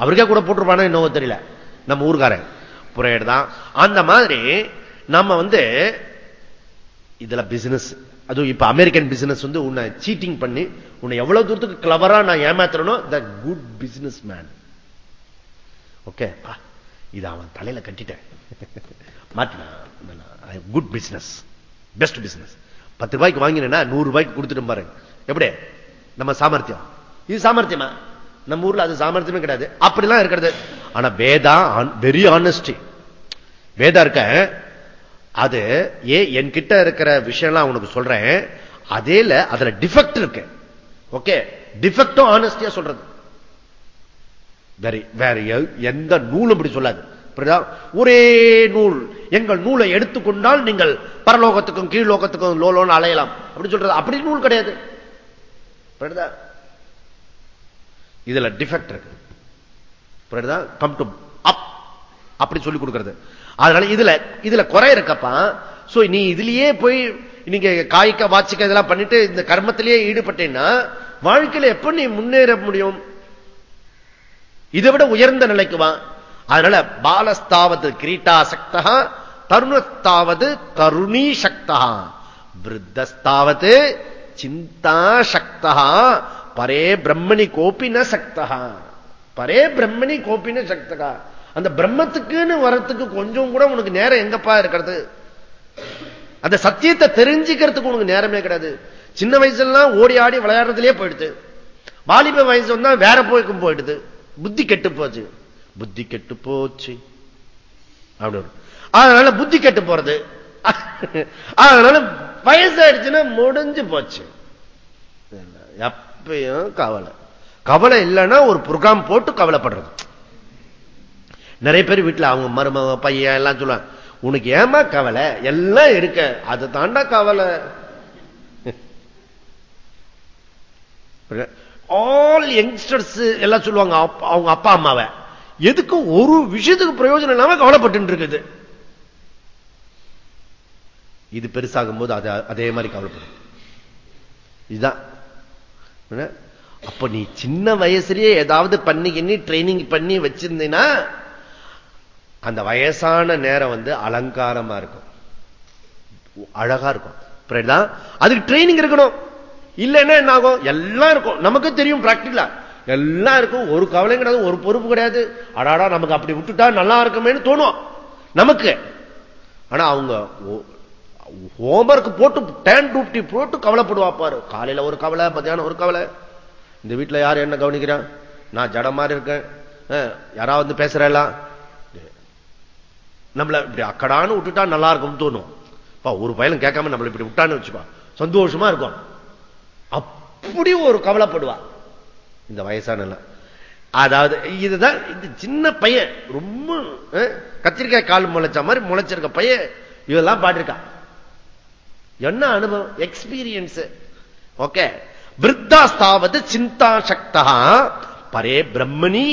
அவருக்கே கூட போட்டிருப்பானோ என்னவோ தெரியல. நம்ம ஊர்காரன். புறையீடு தான் அந்த மாதிரி நம்ம வந்து இதுல பிசினஸ் அதுவும் இப்ப அமெரிக்கன் பிசினஸ் வந்து உன்னை சீட்டிங் பண்ணி உன்னை எவ்வளவு தூரத்துக்கு கிளவரா நான் ஏமாத்துறனும் the good business man okay இது அவன் தலையில கட்டிட்டேன். மாட்டினா குட் பிசினஸ் பெஸ்ட் பிசினஸ் பத்து ரூபாய்க்கு வாங்கினா நூறு ரூபாய்க்கு கொடுத்துட்டு பாருங்க எப்படி? நம்ம சாமர்த்தியம். இது சாமர்த்தியமா? நம்ம ஊர்ல அது சாமர்த்தியமே கிடையாது. அப்படிலாம் இருக்கிறது. ஆனா வேதா வெரி ஆனஸ்டி வேதா இருக்க அது ஏ என்கிட்ட இருக்கிற விஷயம்லாம் உனக்கு சொல்றேன். அதேல அதுல டிஃபெக்ட் இருக்கு. ஓகே? டிஃபெக்டும் ஆனஸ்டியா சொல்றது. வேற வேற எந்த நூலும் இப்படி சொல்லாது. ஒரே நூல். எங்கள் நூலை எடுத்துக்கொண்டால் நீங்கள் பரலோகத்துக்கும் கீழ்லோகத்துக்கும் லோலோன்னு அலையலாம். அப்படின்னு சொல்றது. அப்படி நூல் கிடையாது. இதுல டிஃபெக்ட் இருக்கு. கம் டு அப் அப்படி சொல்லிக் கொடுக்கிறது. அதனால இதுல இதுல குறை இருக்கப்பா. சோ நீ இதுலயே போய் நீங்க காய்க்க வாச்சிக்க இதெல்லாம் பண்ணிட்டு இந்த கர்மத்திலேயே ஈடுபட்டேன்னா வாழ்க்கையில எப்ப நீ முன்னேற முடியும்? இதை விட உயர்ந்த நிலைக்கு வா. அதனால பாலஸ்தாவது கிரீட்டா சக்தா தருணஸ்தாவது தருணி சக்தா விருத்தஸ்தாவது சிந்தா சக்தா பரே பிரம்மணி கோபின சக்தா பரே பிரம்மணி கோபின சக்தகா அந்த பிரம்மத்துக்குன்னு வரத்துக்கு கொஞ்சம் கூட உனக்கு நேரம் எங்கப்பா இருக்கிறது? அந்த சத்தியத்தை தெரிஞ்சுக்கிறதுக்கு உனக்கு நேரமே கிடையாது. சின்ன வயசுலாம் ஓடி ஆடி விளையாடுறதுலயே போயிடுது. வாலிப வயசு வந்தா வேற போய்க்கும் போயிடுது. புத்தி கெட்டு போச்சு. புத்தி கெட்டு போச்சு. அப்படின்னு அதனால புத்தி கெட்டு போறது. அதனால வயசாயிடுச்சுன்னா முடிஞ்சு போச்சு. எப்பயும் கவலை. கவலை இல்லைன்னா ஒரு புரோகிராம் போட்டு கவலைப்படுறது. நிறைய பேர் வீட்டில் அவங்க மருமக பையன் எல்லாம் சொல்லுவாங்க உனக்கு ஏமா கவலை? எல்லாம் இருக்க அது தாண்டா கவலை. ஆல் யங்ஸ்டர்ஸ் எல்லாம் சொல்லுவாங்க அவங்க அப்பா அம்மாவை. எதுக்கு ஒரு விஷயத்துக்கு பிரயோஜனம் இல்லாம கவலைப்பட்டு இருக்குது. இது பெருசாகும் போது அதே மாதிரி கவலைப்படும். இதுதான். அப்ப நீ சின்ன வயசுலயே ஏதாவது பண்ணி கிண்ணி ட்ரைனிங் பண்ணி வச்சிருந்தீங்கன்னா அந்த வயசான நேரம் வந்து அலங்காரமா இருக்கும். அழகா இருக்கும். அதுக்கு ட்ரைனிங் இருக்கணும். இல்லைன்னா என்ன ஆகும்? எல்லாம் இருக்கும். நமக்கு தெரியும் பிராக்டிக்கலா எல்லாம் இருக்கும். ஒரு கவலை கிடையாது ஒரு பொறுப்பு கிடையாது. அடாடா நமக்கு அப்படி விட்டுட்டா நல்லா இருக்குமேன்னு தோணும். நமக்கு. ஆனா அவங்க ஹோம்ஒர்க் போட்டு டேன் டூப்டி போட்டு கவலைப்படுவாப்பாரு காலையில ஒரு கவலை மத்தியானம் ஒரு கவலை. இந்த வீட்டில் யார் என்ன கவனிக்கிறான் நான் ஜட மாதிரி இருக்கேன். யாராவது வந்து பேசுறேலாம் நம்மள இப்படி அக்கடான்னு விட்டுட்டா நல்லா இருக்கும்னு தோணும். பா ஒரு பயலும் கேட்காம நம்மள இப்படி விட்டான்னு வச்சுப்பா. சந்தோஷமா இருக்கும். அப்படி ஒரு கவலைப்படுவா. இந்த வயசான அதாவது இதுதான் இது சின்ன பையன். ரொம்ப கத்திரிக்காய் கால் முளைச்ச மாதிரி முளைச்சிருக்க பையன். இதெல்லாம் பாடிருக்கான் என்ன அனுபவம்? எக்ஸ்பீரியன்ஸ் ஓகே விருத்தாஸ்தாவது சிந்தா சக்தா பரே பிரம்மணி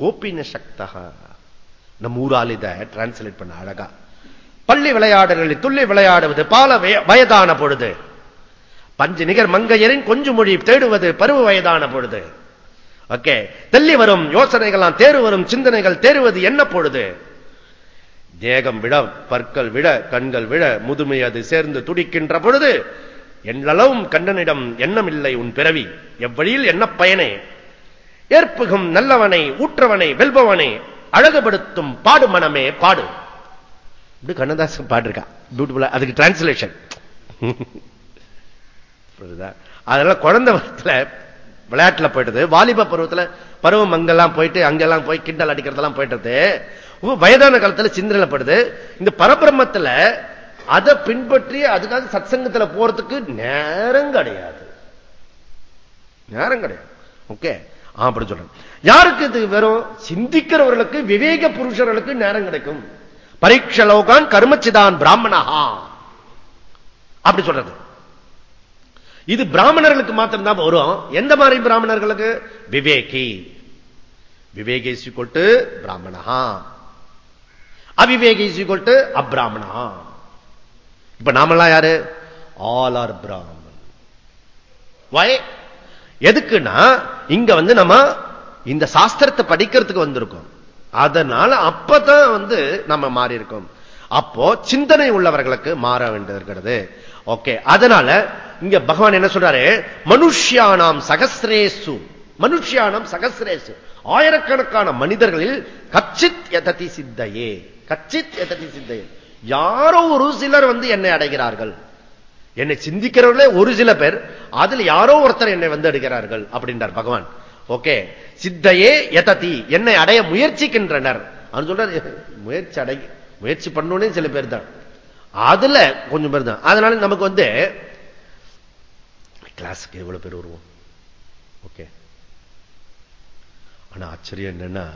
கோபின சக்தா நம்ம ஊரால் இதை டிரான்ஸ்லேட் பண்ண அழகா. பள்ளி விளையாடுகளில் துள்ளி விளையாடுவது பால வய- வயதான பொழுது. பஞ்சு நிகர் மங்கையரின் கொஞ்சு மொழி தேடுவது பருவ வயதான பொழுது. ஓகே தெள்ளி வரும் யோசனைகளாம் தேறு வரும் சிந்தனைகள் தேறுவது என்ன பொழுது? தேகம் விட பற்கள் விட கண்கள் விட முதுமை அது சேர்ந்து துடிக்கின்ற பொழுது எண்ணளவும் கண்ணனிடம் எண்ணமில்லை உன் பிறவி. எவ்வழியில் என்ன பயனே? ஏற்புகும் நல்லவனை ஊற்றவனை வெல்பவனை அழகுபடுத்தும் பாடு மனமே பாடு. இப்படி கண்ணதாசன் பாடிருக்கா. பியூட்டிஃபுல்லா அதுக்கு டிரான்ஸ்லேஷன் அதெல்லாம் குழந்தை பருவத்துல விளையாட்டுல போயிட்டது. வாலிப பருவத்தில் பருவம் அங்கெல்லாம் போயிட்டு அங்கெல்லாம் போய் கிண்டல் அடிக்கிறதெல்லாம் போயிட்டது. வயதான காலத்துல சிந்தனைப்படுது இந்த பரபிரம்மத்துல அதை பின்பற்றி அதுக்காக சத்சங்கத்தில் போறதுக்கு நேரம் கிடையாது. நேரம் கிடையாது. ஓகே அப்படி சொல்றேன். யாருக்கு இது வெறும் சிந்திக்கிறவர்களுக்கு விவேக புருஷர்களுக்கு நேரம் கிடைக்கும்? பரீட்சலோகான் கர்மச்சிதான் பிராமணஹா. அப்படி சொல்றது. இது பிராமணர்களுக்கு மாத்திரம் தான் வரும். எந்த மாதிரி பிராமணர்களுக்கு? விவேகி. விவேகேசி கொட்டு பிராமணஹா. அவிவேகேசி கொட்டு அப்ராமணா இப்ப நாமெல்லாம் யாரு? ஆல் ஆர் பிராமன் வை எதுக்குன்னா இங்க வந்து நம்ம இந்த சாஸ்திரத்தை படிக்கிறதுக்கு வந்திருக்கோம். அதனால அப்பதான் வந்து நம்ம மாறி இருக்கோம் அப்போ சிந்தனை உள்ளவர்களுக்கு மாற வேண்டியிருக்கிறது ஓகே அதனால இங்க பகவான் என்ன சொல்றாரு? மனுஷியானாம் சகசிரேசு மனுஷ்யானாம் சகசிரேசு ஆயிரக்கணக்கான மனிதர்களில் கச்சித் எததி சித்தையே. கச்சித் எததி சித்தையே. யாரோ ஒரு சிலர் வந்து என்னை அடைகிறார்கள். என்னை சிந்திக்கிறவர்களே ஒரு சில பேர் அதில் யாரோ ஒருத்தர் என்னை வந்து எடுக்கிறார்கள் அப்படின்றார் பகவான். ஓகே சித்தையே எததி என்னை அடைய முயற்சிக்கின்றனர். சொல்ற முயற்சி அடை முயற்சி பண்ணுனே சில பேர் தான். அதுல கொஞ்சம் பேர் தான். அதனால நமக்கு வந்து கிளாஸுக்கு எவ்வளவு பேர் வருவோம்? ஓகே. ஆனா ஆச்சரியம் என்னன்னா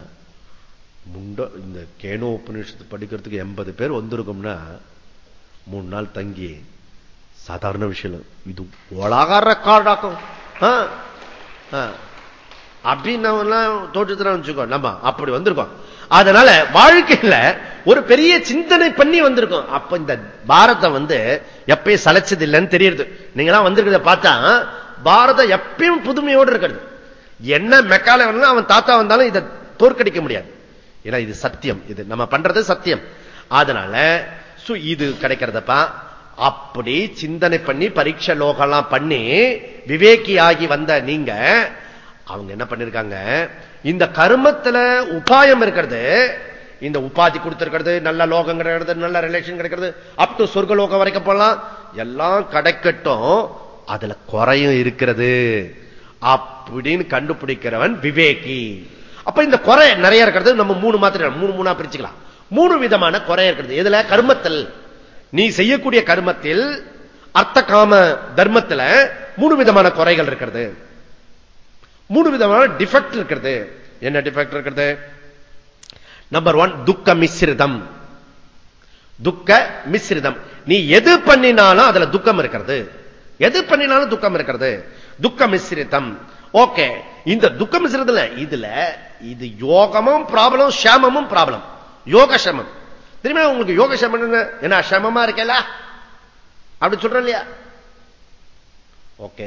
முண்ட இந்த கேனோ உபநிஷத்து படிக்கிறதுக்கு எண்பது பேர் வந்திருக்கும்னா மூணு நாள் தங்கி சாதாரண விஷயம் இல்ல. இது உலக ரெக்கார்டாக்கும் அப்படின்னு தோற்றத்துல வச்சுக்கோ. நம்ம அப்படி வந்திருக்கோம். அதனால வாழ்க்கையில ஒரு பெரிய சிந்தனை பண்ணி வந்திருக்கோம். அப்ப இந்த பாரதம் வந்து எப்பயும் சளைச்சது இல்லைன்னு தெரியுது. நீங்களாம் வந்திருக்கிறத பார்த்தா பாரதம் எப்பயும் புதுமையோடு இருக்கிறது. என்ன மெக்கால வேணாலும் அவன் தாத்தா வந்தாலும் இதை தோற்கடிக்க முடியாது. ஏன்னா இது சத்தியம். இது நம்ம பண்றது சத்தியம். அதனால சு, இது கிடைக்கிறதப்பா அப்படி சிந்தனை பண்ணி பரீட்சை லோகம்லாம் பண்ணி விவேகியாகி வந்த நீங்க அவங்க என்ன பண்ணிருக்காங்க? இந்த கர்மத்துல உபாயம் இருக்கிறது இந்த உபாதி கொடுத்திருக்கிறது நல்ல லோகம் கிடைக்கிறது நல்ல ரிலேஷன் கிடைக்கிறது அப் டு சொர்க்க லோகம் வரைக்கும் போலாம் எல்லாம் கிடைக்கட்டும் அதுல குறையும் இருக்கிறது. அப்படின்னு கண்டுபிடிக்கிறவன் விவேகி. அப்ப இந்த குறை நிறைய இருக்கிறது நம்ம மூணு மாத்திரம் மூணு மூணா பிரிச்சுக்கலாம். மூணு விதமான குறை இருக்கிறது. இதுல கர்மத்தில். நீ செய்யக்கூடிய கர்மத்தில் அர்த்த காம தர்மத்தில் மூணு விதமான குறைகள் இருக்கிறது. மூணு விதமான டிஃபெக்ட் இருக்கிறது. என்ன டிஃபெக்ட் இருக்கிறது? நம்பர் ஒன் துக்க மிஸ்ரிதம். துக்க மிஸ்ரிதம். நீ எது பண்ணினாலும் அதுல துக்கம் இருக்கிறது. எது பண்ணினாலும் துக்கம் இருக்கிறது. துக்க மிஸ்ரிதம். ஓகே இந்த துக்க மிஸ்ரிதத்துல இதுல இது யோகமும் ப்ராப்ளம் சேமமும் ப்ராப்ளம் யோக சமம் திரும்ப உங்களுக்கு யோக சமம் என்ன சமமா இருக்கல அப்படி சொல்ற இல்லையா? ஓகே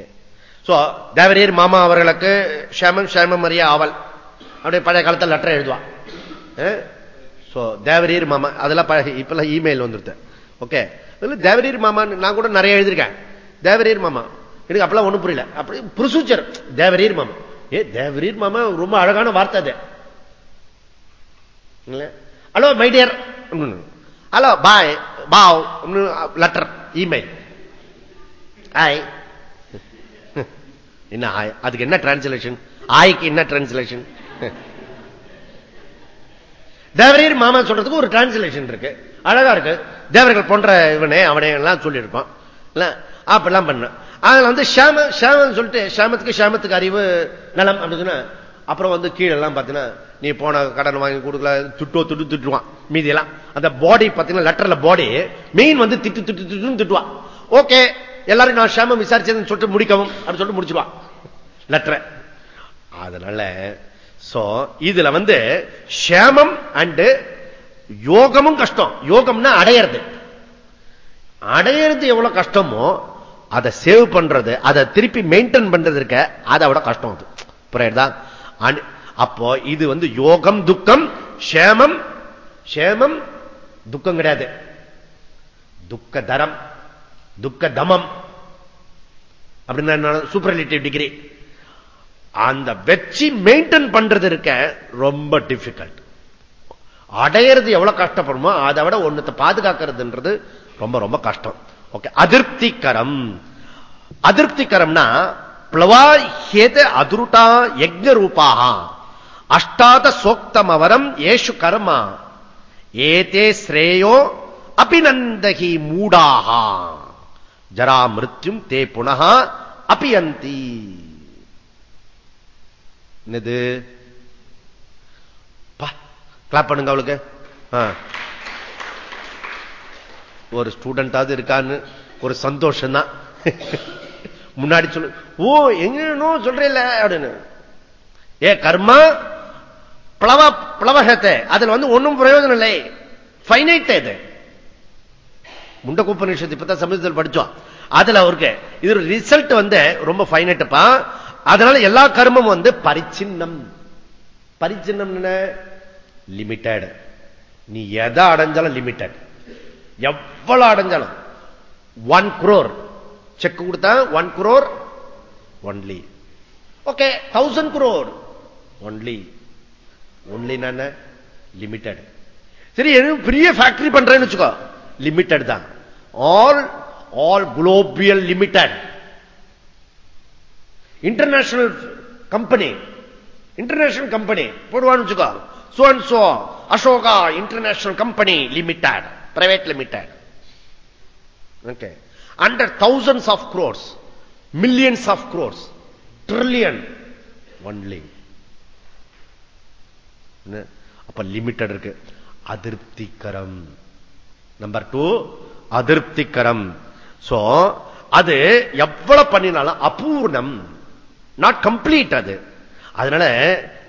சோ தேவரீர் மாமா அவர்களுக்கு ஷேமம் ஷேமம் அறிய ஆவல். அப்படியே பழைய காலத்தில் லெட்டர் எழுதுவான் சோ தேவரீர் மாமா அதெல்லாம் பழகி இப்பெல்லாம் இமெயில் வந்துருது. ஓகே தேவரீர் மாமா நான் கூட நிறைய எழுதியிருக்கேன். தேவரீர் மாமா. எனக்கு அப்பெல்லாம் ஒண்ணும் புரியல. அப்படி ப்ரொசீஜர் தேவரீர் மாமா. ஏ தேவரீர் மாமா ரொம்ப அழகான வார்த்தை அது. Hello my dear dear hello bye pav letter email hi என்ன ஆய் அதுக்கு என்ன டிரான்ஸ்லேஷன் ஆய்க்கு என்ன டிரான்ஸ்லேஷன் தேவரீர் மாமா சொல்றதுக்கு ஒரு டிரான்ஸ்லேஷன் இருக்கு. அழகா இருக்கு. தேவர்கள் போன்ற இவனே அவனே எல்லாம் சொல்லியிருப்பான். அப்படிலாம் அப்பெல்லாம் பண்ண. அதுல வந்து ஷாம ஷாமன் சொல்லிட்டு ஷாமத்துக்கு ஷாமத்துக்கு அறிவு நலம் அப்படின்னு அப்புறம் வந்து கீழே எல்லாம் நீ போன கடன் வாங்கி கொடுக்கல துட்டோ துட்டு திட்டுவான். மீதியெல்லாம் அந்த பாடி பார்த்தீங்கன்னா லெட்டர்ல பாடி மெயின் வந்து திட்டு திட்டு திட்டுன்னு திட்டுவான். ஓகே எல்லாரும் நான் ஷாமம் விசாரிச்சதுன்னு சொல்லிட்டு முடிக்கவும் அப்படின்னு சொல்லிட்டு முடிச்சுடுவான் லெட்டரை அதனால சோ இதுல வந்து ஷேமம் அண்டு யோகமும் கஷ்டம். யோகம்னா அடையிறது. அடையிறது எவ்வளவு கஷ்டமோ அதை சேவ் பண்றது அதை திருப்பி மெயின்டைன் பண்றது இருக்க அதை விட கஷ்டம் அது. புரியுதா? அப்போ இது வந்து யோகம் துக்கம் சேமம் சேமம் துக்கம் கிடையாது. துக்க தரம் துக்க தமம் அப்படின்னா சூப்பர்லிட்டிவ் டிகிரி அந்த வெச்சி மெயின்டைன் பண்றது இருக்க ரொம்ப டிஃபிகல்ட் அடையிறது எவ்வளவு கஷ்டப்படுமோ அதை விட ஒன்னத்தை பாதுகாக்கிறதுன்றது ரொம்ப ரொம்ப கஷ்டம். ஓகே அதிருப்திகரம். அதிருப்திகரம்னா பிளவா ஹேத அதுருட்டா யஜ்ஞ ரூபாக அஷ்டாத சோக்தமவரம் ஏஷு கர்மா ஏதே ஸ்ரேயோ அபிநந்தகி மூடாக ஜரா மிருத்யும் தே புனः அபியந்தி என்னது கிளாப் பண்ணுங்க அவளுக்கு. ஆ. ஒரு ஸ்டூடெண்டாவது இருக்கான்னு ஒரு சந்தோஷம் தான் முன்னாடி சொல்லு ஓ எங்கன்னு சொல்றீல்ல அப்படின்னு. ஏ கர்மா பிளவ பிளவகத்தை அதுல வந்து ஒன்றும் பிரயோஜனம் இல்லை. பைனைட் இது. முண்டகோபனிஷத்து இப்பதான் சமீபத்தில் படிச்சோம். அதுல அவருக்கு இது ரிசல்ட் வந்து ரொம்ப பைனட்டுப்பா அதனால எல்லா கர்மமும் வந்து பரிச்சின்னம். பரிச்சின்னம் என்ன? லிமிட்டட் நீ எதை அடைஞ்சாலும் லிமிட்டட் எவ்வளவு அடைஞ்சாலும்? ஒன் குரோர் செக் கொடுத்தா one crore only okay thousand crore only only என்ன? லிமிட்டட் சரி பெரிய ஃபேக்டரி பண்றேன்னு வச்சுக்கோ. லிமிட்டட் தான். All all global limited international company international company போடுவான்னு வச்சுக்கோ. So and so Ashoka international company limited private limited okay under thousands of crores. Millions of crores. Trillion only அப்ப limited இருக்கு. அதிருப்திகரம். Number two அதிருப்திகரம். So அது எவ்வளவு பண்ணினாலும் அபூர்ணம். Not complete அது. அதனால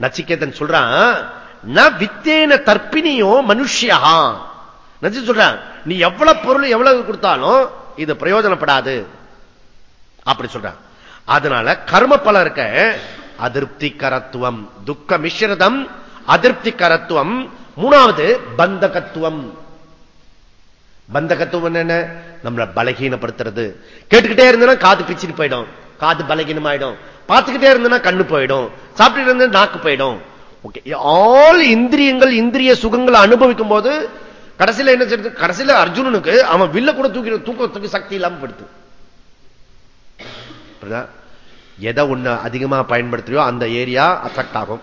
நச்சிகேதன் சொல்றான் ந வித்தேன தற்பினியோ மனுஷியா நச்சு சொல்றான் நீ எவ்வளவு பொருள் எவ்வளவு கொடுத்தாலும் இது பிரயோஜனப்படாது. அப்படி சொல்றான். அதனால கர்ம பல இருக்க அதிருப்தி கரத்துவம் துக்க மிஸ்ரதம் அதிருப்தி கரத்துவம் மூணாவது பந்தகத்துவம். பந்தகத்துவம் என்ன? நம்மளை பலகீனப்படுத்துறது. கேட்டுக்கிட்டே இருந்தனா காது பிச்சுட்டு போயிடும். காது பலகீனமாயிடும். பார்த்துக்கிட்டே இருந்தனா கண்ணு போயிடும். சாப்பிட்டு இருந்தது நாக்கு போயிடும். ஓகே ஆல் இந்திரியங்கள் இந்திரிய சுகங்களை அனுபவிக்கும் போது கடைசியில என்ன செய்யுது கடைசியில அர்ஜுனனுக்கு அவன் வில்ல கூட தூக்கி தூக்கத்துக்கு சக்தி இல்லாம படுத்து எதை ஒண்ணு அதிகமா பயன்படுத்துறியோ அந்த ஏரியா அஃபெக்ட் ஆகும்.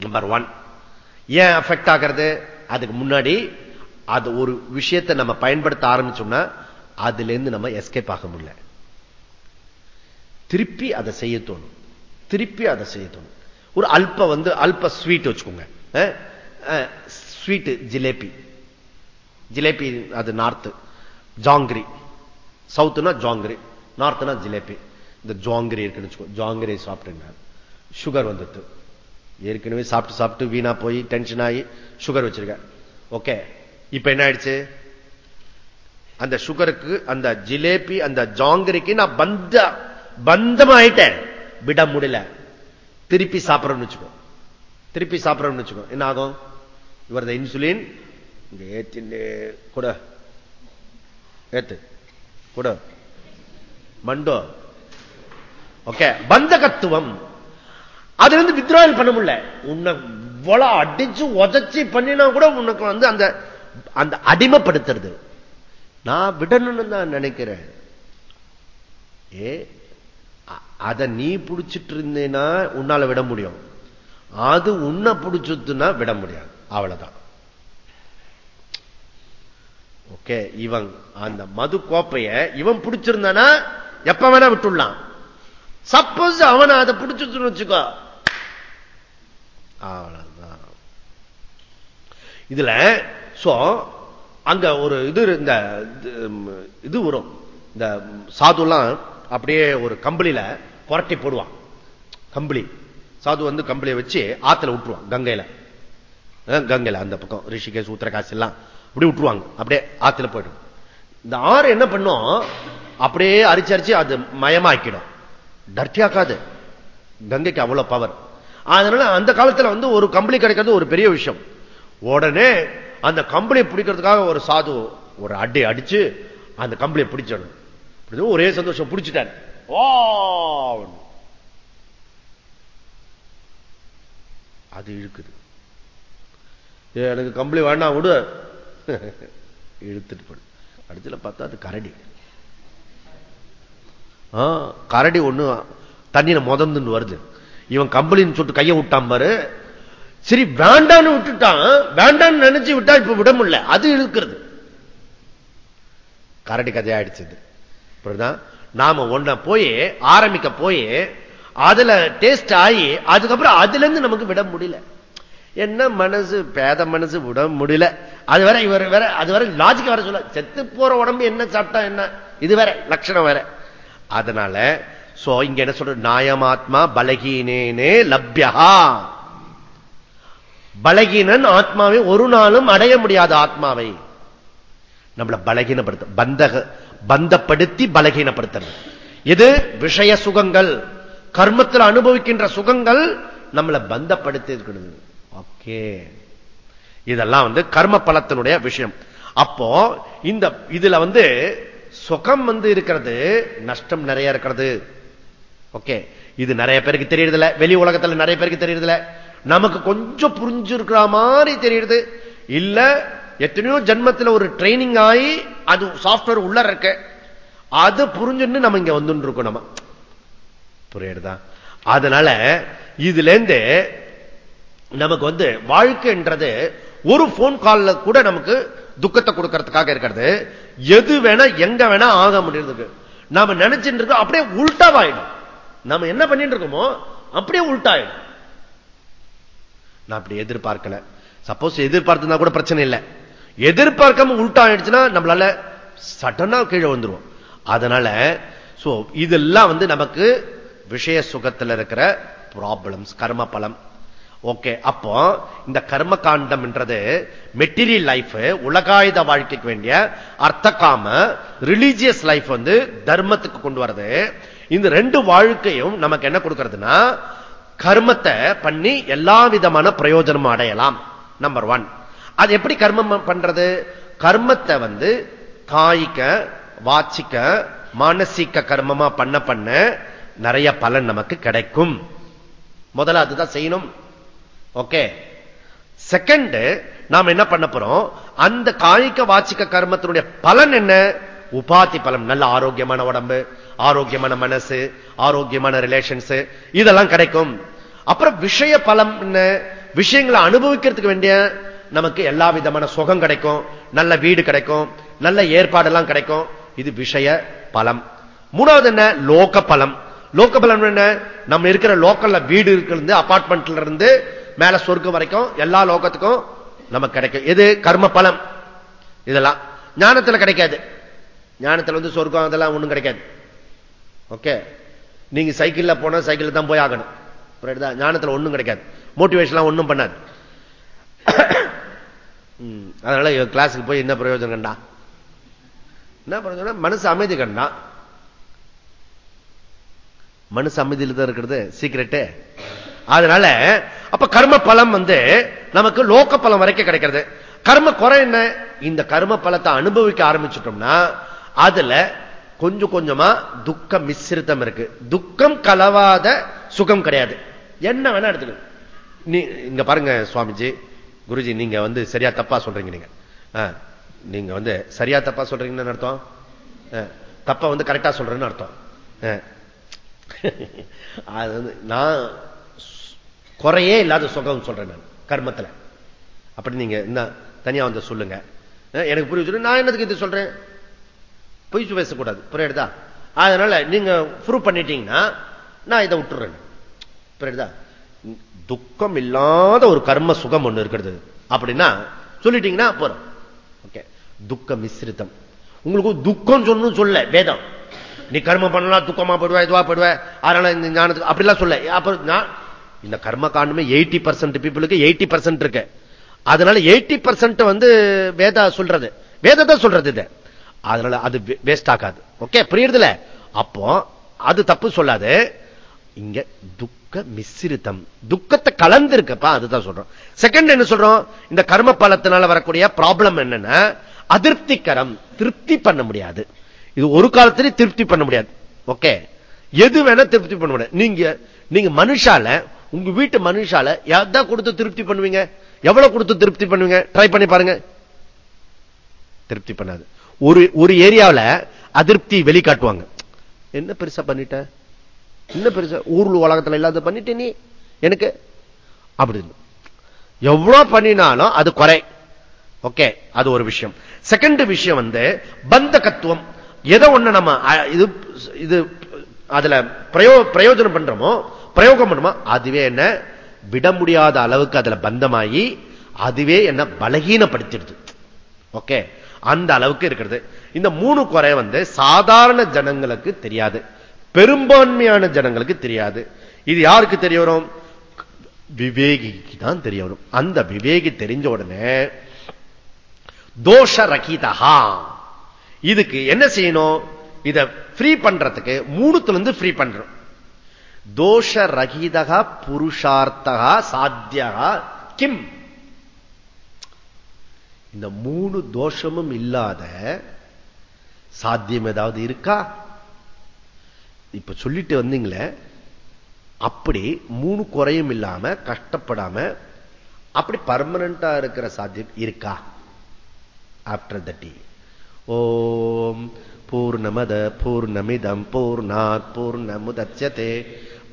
நம்பர் ஒன் ஏன் அஃபெக்ட் ஆகிறது? அதுக்கு முன்னாடி அது ஒரு விஷயத்தை நம்ம பயன்படுத்த ஆரம்பிச்சோம்னா அதுல இருந்து நம்ம எஸ்கேப் ஆக முடியல. திருப்பி அதை செய்ய தோணும். திருப்பி அதை செய்ய தோணும். ஒரு அல்ப வந்து அல்ப ஸ்வீட் வச்சுக்கோங்க. ஸ்வீட்டு ஜிலேபி. ஜிலேபி அது நார்த்து. ஜாங்கிரி. சவுத்துனா ஜாங்கிரி நார்த்துனா ஜிலேபி. இந்த ஜாங்கிரி இருக்குன்னு வச்சுக்கோ ஜாங்கிரி சாப்பிட்டுங்க சுகர் வந்துட்டு. ஏற்கனவே சாப்பிட்டு சாப்பிட்டு வீணா போய் டென்ஷன் ஆகி சுகர் வச்சிருக்க. ஓகே இப்ப என்ன ஆயிடுச்சு? அந்த சுகருக்கு அந்த ஜிலேபி அந்த ஜாங்கிரிக்கு நான் பந்த பந்தமாயிட்டேன். விட முடியல. திருப்பி சாப்பிடறோம்னு வச்சுக்கோ. திருப்பி சாப்பிடறோம்னு வச்சுக்கோ. என்ன ஆகும்? இவர் இன்சுலின். இங்க ஏத்தி கூட. ஏத்து. கூட. மண்டோ. ஓகே. பந்தகத்துவம். அது வந்து வித்ராயல் பண்ண முடியல. உன்னை இவ்வளவு அடிச்சு உதச்சி பண்ணினா கூட உனக்கு வந்து அந்த அந்த அடிமைப்படுத்துறது. நான் விடணும்னு தான் நினைக்கிறேன். ஏ அதை நீ பிடிச்சிட்டு இருந்தேன்னா உன்னால விட முடியும். அது உன்னை பிடிச்சதுன்னா விட முடியாது. அவ்வளவுதான். ஓகே இவன் அந்த மது கோப்பைய இவன் பிடிச்சிருந்தானா எப்ப வேணா விட்டுடலாம். சப்போஸ் அவனை அதை பிடிச்சிருச்சுன்னு வச்சுக்கோ. அவ்வளவுதான். இதுல சோ அங்க ஒரு இது இந்த இது வரும். இந்த சாதுலாம் அப்படியே ஒரு கம்பளியில புரட்டி போடுவான். கம்பளி. சாது வந்து கம்பளியை வச்சு ஆத்துல விட்டுருவான் கங்கையில. கங்கையில அந்த பக்கம். ரிஷிகேஷ் உத்தரகாசி எல்லாம் அப்படி விட்டுருவாங்க. அப்படியே ஆத்துல போயிடும். இந்த ஆறு என்ன பண்ணும்? அப்படியே அரிச்சு அரிச்சு அது மயமாக்கிடும். டர்ட்டியாக்காது கங்கைக்கு அவ்வளவு பவர் அதனால அந்த காலத்துல வந்து ஒரு கம்பளி கிடைக்கிறது ஒரு பெரிய விஷயம். உடனே அந்த கம்பளியை பிடிக்கிறதுக்காக ஒரு சாது ஒரு அடி அடிச்சு அந்த கம்பளியை பிடிச்சிடணும். ஒரே சந்தோஷம். பிடிச்சிட்டார். அது இழுக்குது. எனக்கு கம்பளி வேண்டாம் விடு. இழுத்துட்டு போடு. கடைசியில் பார்த்தா அது கரடி. கரடி ஒண்ணு தண்ணியில முதந்துன்னு வருது. இவன் கம்பளின்னு சொல்லிட்டு கையை விட்டான் பாரு. சரி வேண்டான்னு விட்டுட்டான். வேண்டான்னு நினைச்சு விட்டா இப்ப விட முடியல. அது இழுக்கிறது. கரடி கதையாயிடுச்சு புரியுதான் நாம ஒன்ன போய் ஆரம்பிக்க போய் அதுல டேஸ்ட் ஆகி அதுக்கப்புறம் அதுல இருந்து நமக்கு விட முடியல. என்ன மனசு? பேத மனசு உடம்பு முடியல. அது வேற இவர் வேற அது வேற லாஜிக் வர சொல்ல. செத்து போற உடம்பு என்ன சாப்பிட்டா என்ன? இது வேற லட்சணம் வேற. அதனால சோ இங்க என்ன சொல்ற? நாயமாத்மா பலகீனேனே லப்யா. பலகீனன் ஆத்மாவை ஒரு நாளும் அடைய முடியாத ஆத்மாவை. நம்மளை பலகீனப்படுத்த பந்தக பந்தப்படுத்தி பலகீனப்படுத்துறது. இது விஷய சுகங்கள் கர்மத்தில் அனுபவிக்கின்ற சுகங்கள் நம்மளை பந்தப்படுத்தி இருக்கிறது ஓகே. இதெல்லாம் வந்து கர்ம பலத்தினுடைய விஷயம். அப்போ இந்த இதுல வந்து சுகம் வந்து இருக்கிறது நஷ்டம் நிறைய இருக்கிறது. ஓகே. இது நிறைய பேருக்கு தெரியறதில்ல. வெளி உலகத்துல நிறைய பேருக்கு தெரியறதில்ல. நமக்கு கொஞ்சம் புரிஞ்சிருக்கிற மாதிரி தெரியுது. இல்ல எத்தனையோ ஜென்மத்தில் ஒரு ட்ரைனிங் ஆகி அது சாப்ட்வேர் உள்ள இருக்க. அது புரிஞ்சுன்னு நம்ம இங்க வந்து இருக்கோம் நம்ம. புரியுதா அதனால இதுல இருந்து நமக்கு வந்து வாழ்க்கைன்றது ஒரு போன் கால்ல கூட நமக்கு துக்கத்தை கொடுக்கறதுக்காக இருக்கிறது. எது வேணா எங்க வேணா ஆக முடியறதுக்கு. நாம நினைச்சுட்டு இருக்கோம் அப்படியே உள்டாவாயிடும். நம்ம என்ன பண்ணிட்டு இருக்கோமோ அப்படியே உள்டாயிடும். நான் அப்படி எதிர்பார்க்கல. சப்போஸ் எதிர்பார்த்துனா கூட பிரச்சனை இல்லை. எதிர்பார்க்காம உள்டா ஆயிடுச்சுன்னா நம்மளால சடனா கீழே வந்துருவோம். அதனால இதெல்லாம் வந்து நமக்கு விஷய சுகத்தில் இருக்கிற ப்ராப்ளம்ஸ் கர்ம பலம் ஓகே அப்போ இந்த கர்ம காண்டம் என்றது மெட்டீரியல் லைஃப் உலகாயுத வாழ்க்கைக்கு வேண்டிய அர்த்த காம ரிலீஜியஸ் லைஃப் வந்து தர்மத்துக்கு கொண்டு வருது இந்த ரெண்டு வாழ்க்கையும் நமக்கு என்ன கொடுக்கிறதுனா கர்மத்தை பண்ணி எல்லா விதமான பிரயோஜனமும் அடையலாம் நம்பர் ஒன் அது எப்படி கர்மம் பண்றது? கர்மத்தை வந்து காய்க்க வாச்சிக்க மானசீக கர்மமா பண்ண பண்ண நிறைய பலன் நமக்கு கிடைக்கும். முதல்ல அதுதான் செய்யணும். ஓகே செகண்ட் நாம் என்ன பண்ண போறோம்? அந்த காய்க்க வாச்சிக்க கர்மத்தினுடைய பலன் என்ன? உபாதி பலம் நல்ல ஆரோக்கியமான உடம்பு ஆரோக்கியமான மனசு ஆரோக்கியமான ரிலேஷன்ஸ் இதெல்லாம் கிடைக்கும். அப்புறம் விஷய பலம் என்ன? விஷயங்களை அனுபவிக்கிறதுக்கு வேண்டிய நமக்கு எல்லா விதமான சுகம் கிடைக்கும் நல்ல வீடு கிடைக்கும் நல்ல ஏற்பாடெல்லாம் கிடைக்கும். இது விஷய பலம். மூணாவது என்ன? லோக பலம் லோக பலம் என்ன? நம்ம இருக்கிற லோக்கல்ல வீடு இருக்கிறது அபார்ட்மெண்ட்ல இருந்து மேல சொர்க்கம் வரைக்கும் எல்லா லோகத்துக்கும் நமக்கு கிடைக்கும். எது? கர்ம பலம். இதெல்லாம். ஞானத்தில் கிடைக்காது. ஞானத்துல வந்து சொர்க்கம் அதெல்லாம் ஒன்றும் கிடைக்காது. ஓகே? நீங்க சைக்கிள்ல போனா சைக்கிள் தான் போய் ஆகணும். ஞானத்துல ஒன்றும் கிடைக்காது. மோட்டிவேஷன்லாம் ஒன்றும் பண்ணாது. அதனால கிளாஸுக்கு போய் என்ன பிரயோஜனம் கண்டா? என்ன பிரயோஜனம்? மனசு அமைதி கண்டா? மனசு அமைதியில் தான் இருக்கிறது. சீக்கிரட்டு. அதனால அப்ப கர்ம பலம் வந்து நமக்கு லோக்க பலம் வரைக்கும் கிடைக்கிறது. கர்ம குறை என்ன? இந்த கர்ம பலத்தை அனுபவிக்க ஆரம்பிச்சிட்டோம்னா அதுல கொஞ்சம் கொஞ்சமா துக்க மிஸ்ரிதம் இருக்கு. துக்கம் கலவாத சுகம் கிடையாது. என்ன வேணா எடுத்துக்கணும் நீ இங்க பாருங்க சுவாமிஜி குருஜி நீங்க வந்து சரியா தப்பா சொல்றீங்க நீங்க. நீங்க வந்து சரியா தப்பா சொல்றீங்கன்னு அர்த்தம்? தப்பா வந்து கரெக்டா சொல்றேன்னு அர்த்தம். அது வந்து நான் குறையே இல்லாத சுகம் சொல்றேன் நான் கர்மத்துல. அப்படி நீங்க என்ன தனியா வந்து சொல்லுங்க. எனக்கு புரிய நான் என்னதுக்கு இது சொல்றேன்? பொய் பேசக்கூடாது. புரியுதா? அதனால நீங்க ப்ரூவ் பண்ணிட்டீங்கன்னா நான் இதை விட்டுறேன். புரியுதா? துக்கம் இல்லாத ஒரு கர்ம சுகம் ஒண்ணு இருக்கிறது. அப்படின்னா சொல்லிட்டீங்கன்னா போறோம் ஓகே. துக்க மிஸ்ரிதம். உங்களுக்கு துக்கம் சொல்லணும் சொல்ல வேதம். நீ கர்மம் பண்ணலாம் துக்கமா போடுவ இதுவா போடுவ அதனால இந்த ஞானத்துக்கு அப்படிலாம் சொல்ல. அப்புறம் இந்த கர்ம காண்டமே எயிட்டி பர்சன்ட் பீப்புளுக்கு எயிட்டி பர்சன்ட் இருக்கு. அதனால எயிட்டி பர்சன்ட் வந்து வேதா சொல்றது. வேதத்தை சொல்றது இது. அதனால அது வேஸ்ட் ஆகாது. ஓகே புரியுறதுல? அப்போ அது தப்பு சொல்லாது. இங்க துக்க மிஸ்ரித்தம் துக்கத்தை கலந்து இருக்கப்பா அதுதான் சொல்றோம். செகண்ட் என்ன சொல்றோம்? இந்த கர்ம பலத்தினால வரக்கூடிய ப்ராப்ளம் என்னன்னா அதிருப்திகரம் திருப்தி பண்ண முடியாது. இது ஒரு காலத்திலேயே திருப்தி பண்ண முடியாது. ஓகே எது வேணா திருப்தி பண்ண முடியாது. நீங்க நீங்க மனுஷால உங்க வீட்டு மனுஷால எதா கொடுத்து திருப்தி பண்ணுவீங்க? எவ்வளவு கொடுத்து திருப்தி பண்ணுவீங்க? ட்ரை பண்ணி பாருங்க. திருப்தி பண்ணாது. ஒரு ஒரு ஏரியாவில் அதிருப்தி வெளிக்காட்டுவாங்க. என்ன பெருசா பண்ணிட்ட? என்ன பெருசா? ஊர்ல உலகத்துல இல்லாத பண்ணிட்டு நீ? எனக்கு? அப்படின்னு எவ்வளவு பண்ணினாலும் அது குறை. ஓகே அது ஒரு விஷயம். செகண்ட் விஷயம் வந்து பந்தகத்துவம். எதை ஒண்ணு நம்ம இது இது அதுல பிரயோஜனம் பண்றோமோ பிரயோகம் பண்ணுமா? அதுவே என்ன? விட முடியாத அளவுக்கு அதுல பந்தமாகி அதுவே என்ன பலகீனப்படுத்திடுது. ஓகே? அந்த அளவுக்கு இருக்கிறது. இந்த மூணு குறை வந்து சாதாரண ஜனங்களுக்கு தெரியாது. பெரும்பான்மையான ஜனங்களுக்கு தெரியாது. இது யாருக்கு தெரிய வரும்? விவேகிக்கு தான் தெரிய வரும். அந்த விவேகி தெரிஞ்ச உடனே தோஷ ரகிதா இதுக்கு என்ன செய்யணும்? இதை ஃப்ரீ பண்றதுக்கு மூணுத்துல இருந்து ஃப்ரீ பண்றோம். தோஷ ரகிதகா புருஷார்த்தகா சாத்தியகா கிம். இந்த மூணு தோஷமும் இல்லாத சாத்தியம் ஏதாவது இருக்கா? இப்ப சொல்லிட்டு வந்தீங்களே அப்படி மூணு குறையும் இல்லாம கஷ்டப்படாம அப்படி பர்மனண்டா இருக்கிற சாத்தியம் இருக்கா? ஆப்டர் தட்டி ஓம் பூர்ணமத பூர்ணமிதம் பூர்ணாத் பூர்ணமுதட்சதே